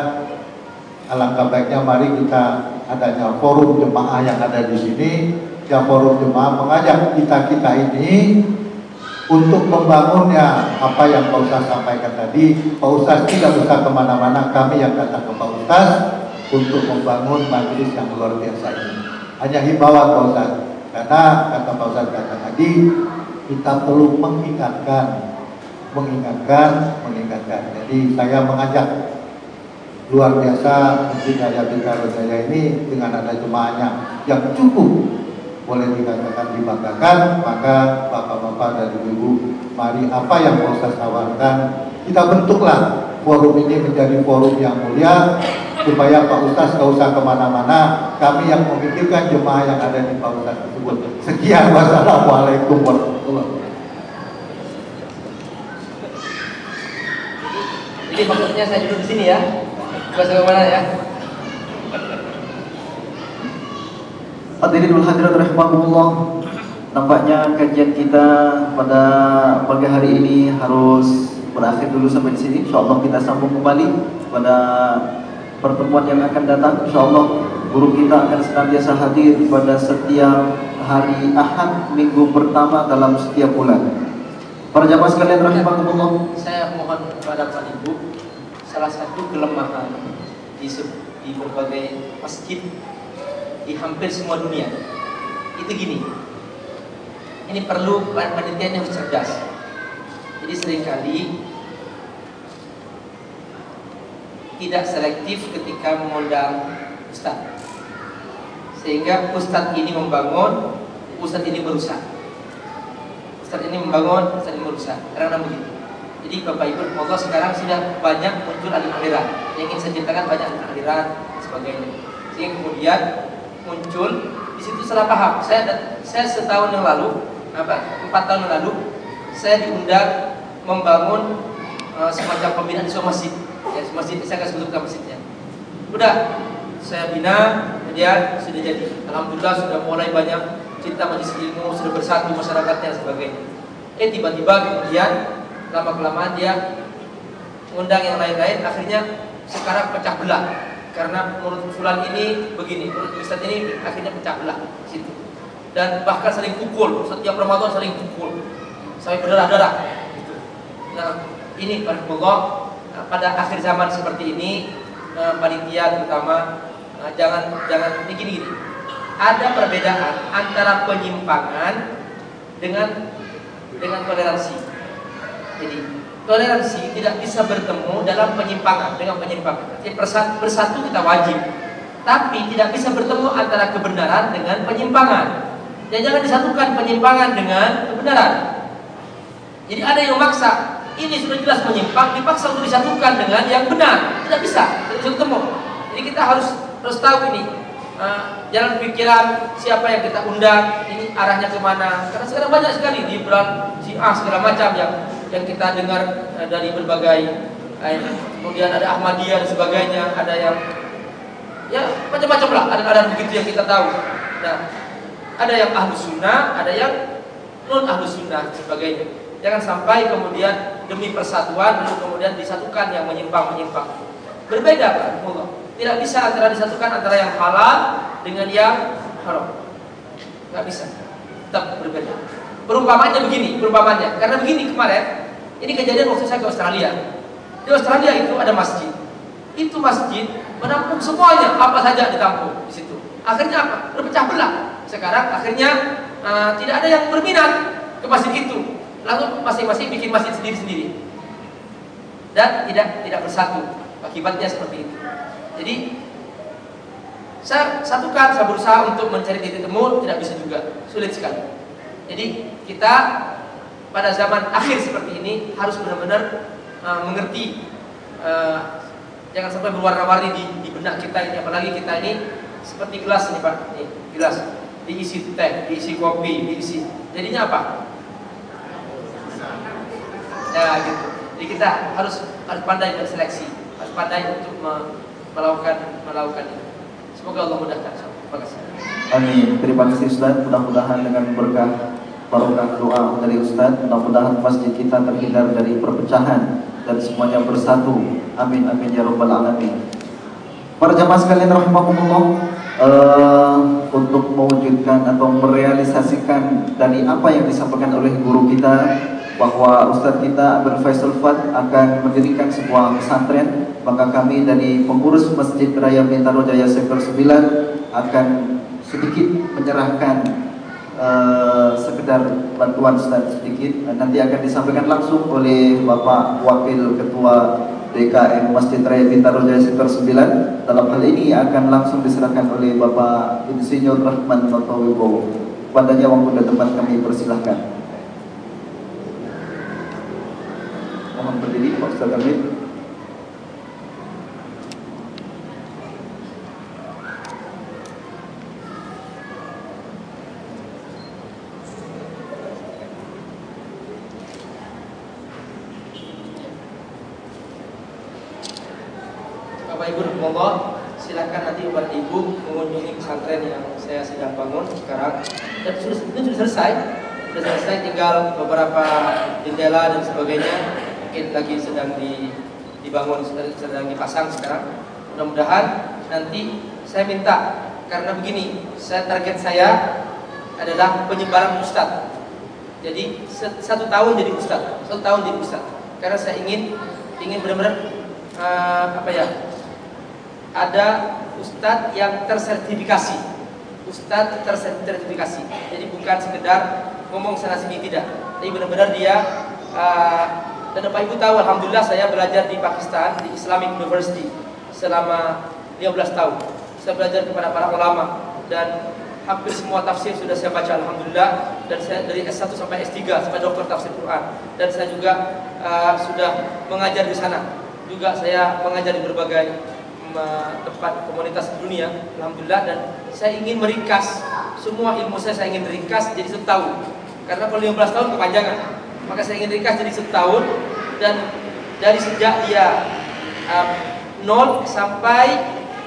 Alangkah baiknya mari kita adanya forum jemaah yang ada di sini, yang forum jemaah mengajak kita kita ini untuk membangunnya apa yang Pak Ustaz sampaikan tadi. Pak Ustaz tidak usah ke mana-mana, kami yang datang ke Pak Ustaz untuk membangun majelis yang luar biasa ini. Hanya himbauan Pak Ustaz, karena kata Pak Ustaz kata tadi kita perlu mengingatkan mengingatkan, mengingatkan. Jadi saya mengajak luar biasa Masjid Raya Jaya ini dengan ada jemaahnya yang cukup boleh dikatakan dibanggakan maka bapak-bapak dan ibu-ibu mari apa yang mau saya tawarkan kita bentuklah forum ini menjadi forum yang mulia supaya Pak Ustaz gak usah ke mana-mana kami yang memikirkan jemaah yang ada di Pak Ustaz tersebut sekian wassalamualaikum warahmatullahi wabarakatuh Jadi maksudnya saya duduk di sini ya. Bahasa ke mana ya? Hadirin wal hadirat rahimakumullah. Nampaknya kajian kita pada pagi hari ini harus berakhir dulu sampai di sini. Insyaallah kita sambung kembali pada pertemuan yang akan datang. Insyaallah guru kita akan senantiasa hadir pada setiap hari Ahad minggu pertama dalam setiap bulan. Para jamaah sekalian rahimakumullah. Saya mohon kepada Pak Ibu salah satu kelemahan di, di berbagai masjid di hampir semua dunia itu gini. Ini perlu penelitian yang cerdas. Jadi sering kali tidak selektif ketika mengundang ustaz. Sehingga ustaz ini membangun, ustaz ini merusak. Ustaz ini membangun, ustaz ini merusak. Karena begitu. Jadi Bapak Ibu, semoga sekarang sudah banyak muncul alim aliran yang ingin saya ceritakan banyak aliran sebagainya. Sehingga kemudian muncul di situ salah paham. Saya saya setahun yang lalu, apa empat tahun yang lalu, saya diundang membangun uh, semacam pembinaan sebuah masjid. Ya, masjid saya akan sebutkan masjidnya. Udah, saya bina, kemudian sudah jadi. Alhamdulillah sudah mulai banyak cinta majelis ilmu, sudah bersatu masyarakatnya sebagainya. Eh tiba-tiba kemudian lama kelamaan dia undang yang lain-lain akhirnya sekarang pecah belah karena menurut usulan ini begini menurut Ustaz ini akhirnya pecah belah situ. Dan bahkan saling pukul setiap Ramadan saling pukul. Sampai berdarah-darah gitu. nah ini Allah pada akhir zaman seperti ini eh, panitia terutama eh, jangan jangan ini gini, gini ada perbedaan antara penyimpangan dengan dengan toleransi. Jadi toleransi tidak bisa bertemu dalam penyimpangan dengan penyimpangan. Jadi bersatu kita wajib, tapi tidak bisa bertemu antara kebenaran dengan penyimpangan. Dan jangan disatukan penyimpangan dengan kebenaran. Jadi ada yang memaksa, ini sudah jelas menyimpang, dipaksa untuk disatukan dengan yang benar. Tidak bisa, tidak bisa ketemu. Jadi kita harus harus tahu ini uh, jalan pikiran siapa yang kita undang, ini arahnya ke mana. Karena sekarang banyak sekali di bulan si A segala macam yang yang kita dengar eh, dari berbagai eh, kemudian ada Ahmadiyah dan sebagainya, ada yang ya macam-macam lah, ada ada begitu yang kita tahu. Nah, ada yang ahlu sunnah, ada yang non ahlu sunnah sebagainya. Jangan sampai kemudian demi persatuan lalu kemudian disatukan yang menyimpang-menyimpang. Berbeda Pak Allah. Tidak bisa antara disatukan antara yang halal dengan yang haram. Tidak bisa. Tetap berbeda. Perumpamannya begini, perumpamannya. Karena begini kemarin, ini kejadian waktu saya ke Australia. Di Australia itu ada masjid. Itu masjid menampung semuanya, apa saja ditampung di situ. Akhirnya apa? Berpecah belah. Sekarang akhirnya uh, tidak ada yang berminat ke masjid itu. Lalu masing-masing bikin masjid sendiri-sendiri. Dan tidak tidak bersatu. Akibatnya seperti itu. Jadi saya satukan, saya berusaha untuk mencari titik temu, tidak bisa juga, sulit sekali. Jadi kita pada zaman akhir seperti ini harus benar-benar uh, mengerti uh, jangan sampai berwarna-warni di, di benak kita ini apalagi kita ini seperti gelas ini Pak, ini gelas diisi teh, diisi kopi, diisi. Jadinya apa? Ya gitu. Jadi kita harus harus pandai berseleksi, harus pandai untuk melakukan melakukan ini. Semoga Allah mudahkan. Terima kasih. Amin. Terima kasih Ustaz. Mudah-mudahan dengan berkah barokah doa dari Ustaz. Mudah-mudahan masjid kita terhindar dari perpecahan dan semuanya bersatu. Amin amin ya rabbal alamin. Para jamaah sekalian rahimakumullah. Uh, untuk mewujudkan atau merealisasikan dari apa yang disampaikan oleh guru kita bahwa Ustadz kita Abdul Faisal Fat akan mendirikan sebuah pesantren maka kami dari pengurus Masjid Raya Bintaro Jaya Sektor 9 akan sedikit menyerahkan uh, sekedar bantuan sedikit. Nanti akan disampaikan langsung oleh Bapak Wakil Ketua DKM Masjid Raya Bintaro Jaya Sektor 9 dalam hal ini akan langsung diserahkan oleh Bapak Insinyur Rahman Notowibowo. Padanya waktu dan tempat kami persilahkan. Mohon berdiri Pak Ustaz Hamid Allah silahkan nanti buat ibu mengunjungi pesantren yang saya sedang bangun sekarang dan sudah itu sudah selesai sudah selesai tinggal beberapa jendela dan sebagainya mungkin lagi sedang di, dibangun sedang, dipasang sekarang mudah-mudahan nanti saya minta karena begini saya target saya adalah penyebaran ustad jadi satu tahun jadi ustad satu tahun jadi ustad karena saya ingin ingin benar-benar uh, apa ya ada ustadz yang tersertifikasi ustadz tersertifikasi. Jadi bukan sekedar ngomong sana sini tidak. Tapi benar-benar dia uh, dan Bapak Ibu tahu alhamdulillah saya belajar di Pakistan di Islamic University selama 15 tahun. Saya belajar kepada para ulama dan hampir semua tafsir sudah saya baca alhamdulillah dan saya dari S1 sampai S3 sampai doktor tafsir Quran dan saya juga uh, sudah mengajar di sana. Juga saya mengajar di berbagai tempat komunitas dunia alhamdulillah dan saya ingin meringkas semua ilmu saya saya ingin ringkas jadi setahun. Karena kalau 15 tahun kepanjangan. Maka saya ingin ringkas jadi setahun dan dari sejak dia um, nol sampai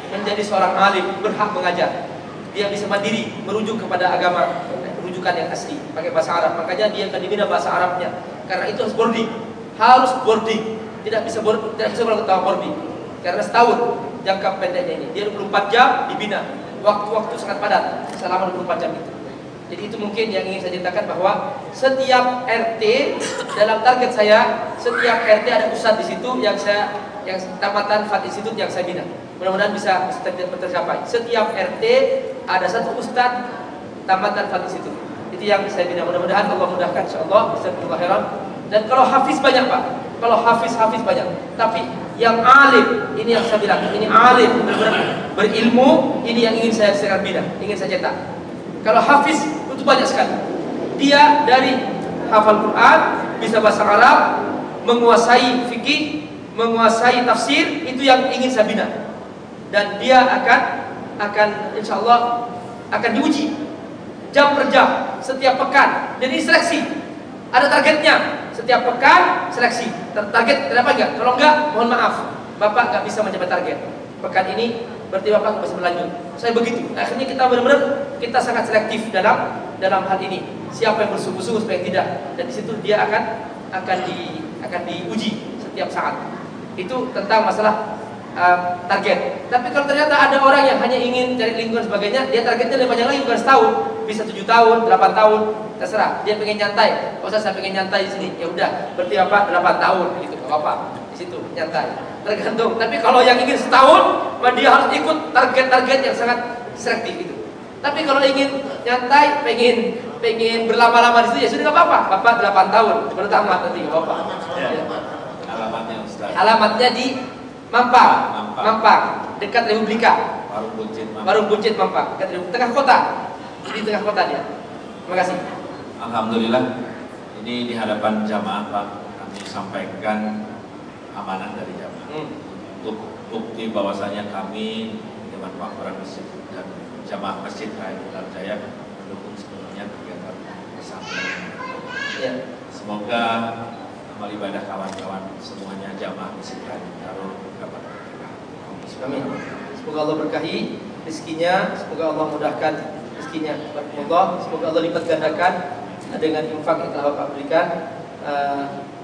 menjadi seorang alim berhak mengajar. Dia bisa mandiri merujuk kepada agama rujukan yang asli pakai bahasa Arab. Makanya dia akan dibina bahasa Arabnya. Karena itu harus boarding harus boarding. Tidak bisa board, tidak bisa berketawa boarding. Karena setahun jangka pendeknya ini. Dia 24 jam dibina. Waktu-waktu sangat padat selama 24 jam itu jadi itu mungkin yang ingin saya ceritakan bahwa setiap RT dalam target saya setiap RT ada ustadz di situ yang saya yang tamatan Fat Institute yang saya bina mudah-mudahan bisa tercapai setiap RT ada satu ustadz tamatan Fatih situ. Itu yang saya bina. Mudah-mudahan Allah mudahkan insyaallah khairan. Dan kalau hafiz banyak Pak. Kalau hafiz hafiz banyak. Tapi yang alim ini yang saya bilang ini alim berilmu ini yang ingin saya saya bina, ingin saya cetak. Kalau hafiz itu banyak sekali. Dia dari hafal Quran, bisa bahasa Arab, menguasai fikih, menguasai tafsir, itu yang ingin saya bina. Dan dia akan akan insya Allah akan diuji. Jam per jam setiap pekan. Jadi seleksi. Ada targetnya. Setiap pekan seleksi. Target kenapa enggak? Kalau enggak mohon maaf. Bapak nggak bisa mencapai target. Pekan ini berarti bapak nggak bisa berlanjut saya begitu akhirnya kita benar-benar kita sangat selektif dalam dalam hal ini siapa yang bersungguh-sungguh supaya tidak dan di situ dia akan akan di akan diuji setiap saat itu tentang masalah uh, target. Tapi kalau ternyata ada orang yang hanya ingin cari lingkungan sebagainya, dia targetnya lebih banyak lagi bukan setahun, bisa tujuh tahun, delapan tahun, terserah. Dia pengen nyantai. Oh saya pengen nyantai di sini, ya udah. Berarti apa? Delapan tahun, gitu. Gak apa di situ nyantai. Tergantung. Tapi kalau yang ingin setahun, maka dia harus ikut target-target yang sangat selektif itu. Tapi kalau ingin nyantai, pengen pengen berlama-lama di situ ya sudah nggak apa-apa. Bapak delapan tahun, baru tamat nanti nggak apa-apa. Ya. Alamatnya Ustaz. Alamatnya di Mampang, Mampang, Mampang dekat Republika. Warung Buncit Mampang. Warung Buncit Mampang, dekat Republika. Tengah kota. Di tengah kota dia. Terima kasih. Alhamdulillah. Ini di hadapan jamaah Pak kami sampaikan amanah dari jamaah hmm. untuk bukti bahwasanya kami Dewan Pakmuran Masjid dan jamaah Masjid Raya Jaya mendukung sepenuhnya kegiatan pesantren. Ya. Semoga amal ibadah kawan-kawan semuanya jamaah Masjid Raya Darul Amin. Semoga Allah berkahi rezekinya, semoga Allah mudahkan rezekinya. Semoga semoga Allah lipat gandakan dengan infak yang telah Bapak berikan. Uh,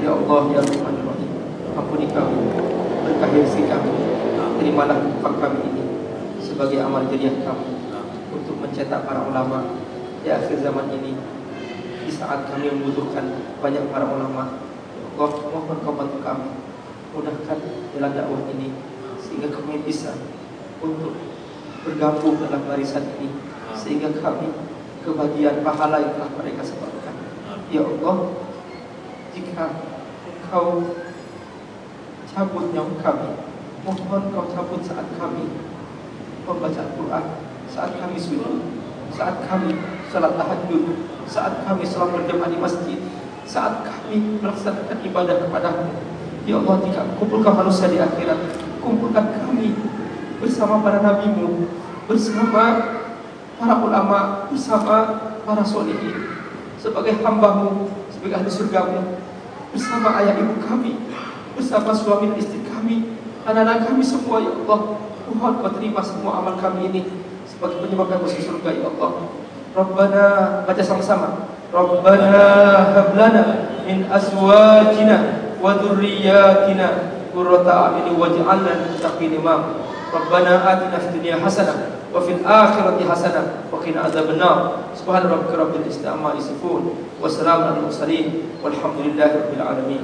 ya Allah ya Rahman Rahim. Ampuni kami? Berkahi rezeki kami. Terimalah infak kami ini sebagai amal jariah kami untuk mencetak para ulama di akhir zaman ini. Di saat kami membutuhkan banyak para ulama ya Allah mohon kau bantu kami mudahkan dalam dakwah ini sehingga kami bisa untuk bergabung dalam barisan ini sehingga kami kebagian pahala yang telah mereka sebabkan. Ya Allah, jika Engkau cabut nyawa kami, mohon Kau cabut saat kami membaca Al-Quran, saat kami sujud, saat kami salat tahajud, saat kami salat berjamaah di masjid, saat kami melaksanakan ibadah kepadamu Ya Allah jika kumpulkan manusia di akhirat Kumpulkan kami bersama para nabimu Bersama para ulama Bersama para solihin Sebagai hambamu Sebagai ahli surgamu Bersama ayah ibu kami Bersama suami dan istri kami Anak-anak kami semua ya Allah Tuhan kau terima semua amal kami ini sebagai penyebab masuk surga ya Allah. Rabbana baca sama-sama. Rabbana hablana min azwajina wa dhurriyyatina qurrata a'yun waj'alna lil muttaqina imama. Rabbana atina fid dunya hasanah wa fil akhirati hasanah wa qina adzabannar. Subhana rabbika rabbil izzati amma yasifun wa salamun alal mursalin walhamdulillahi rabbil alamin.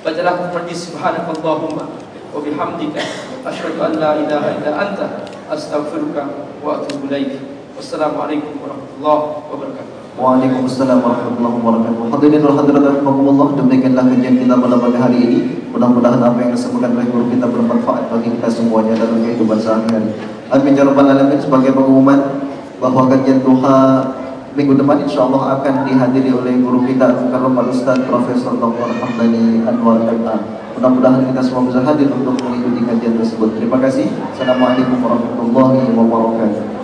Bacalah seperti subhanakallahumma wa bihamdika asyhadu an la ilaha illa anta astaghfiruka wa atubu ilaik. Wassalamualaikum warahmatullahi wabarakatuh. Waalaikumsalam warahmatullahi wabarakatuh. Hadirin wal hadirat rahimakumullah, demikianlah kajian kita pada pagi hari ini. Mudah-mudahan apa yang disebutkan oleh guru kita bermanfaat bagi kita semuanya dalam kehidupan sehari-hari. Amin ya rabbal alamin. Sebagai pengumuman bahwa kajian duha minggu depan insyaallah akan dihadiri oleh guru kita Al-Mukarram Al-Ustaz Profesor Dr. Hamdani Anwar MA. Mudah-mudahan kita semua bisa hadir untuk mengikuti kajian tersebut. Terima kasih. Assalamualaikum warahmatullahi wabarakatuh.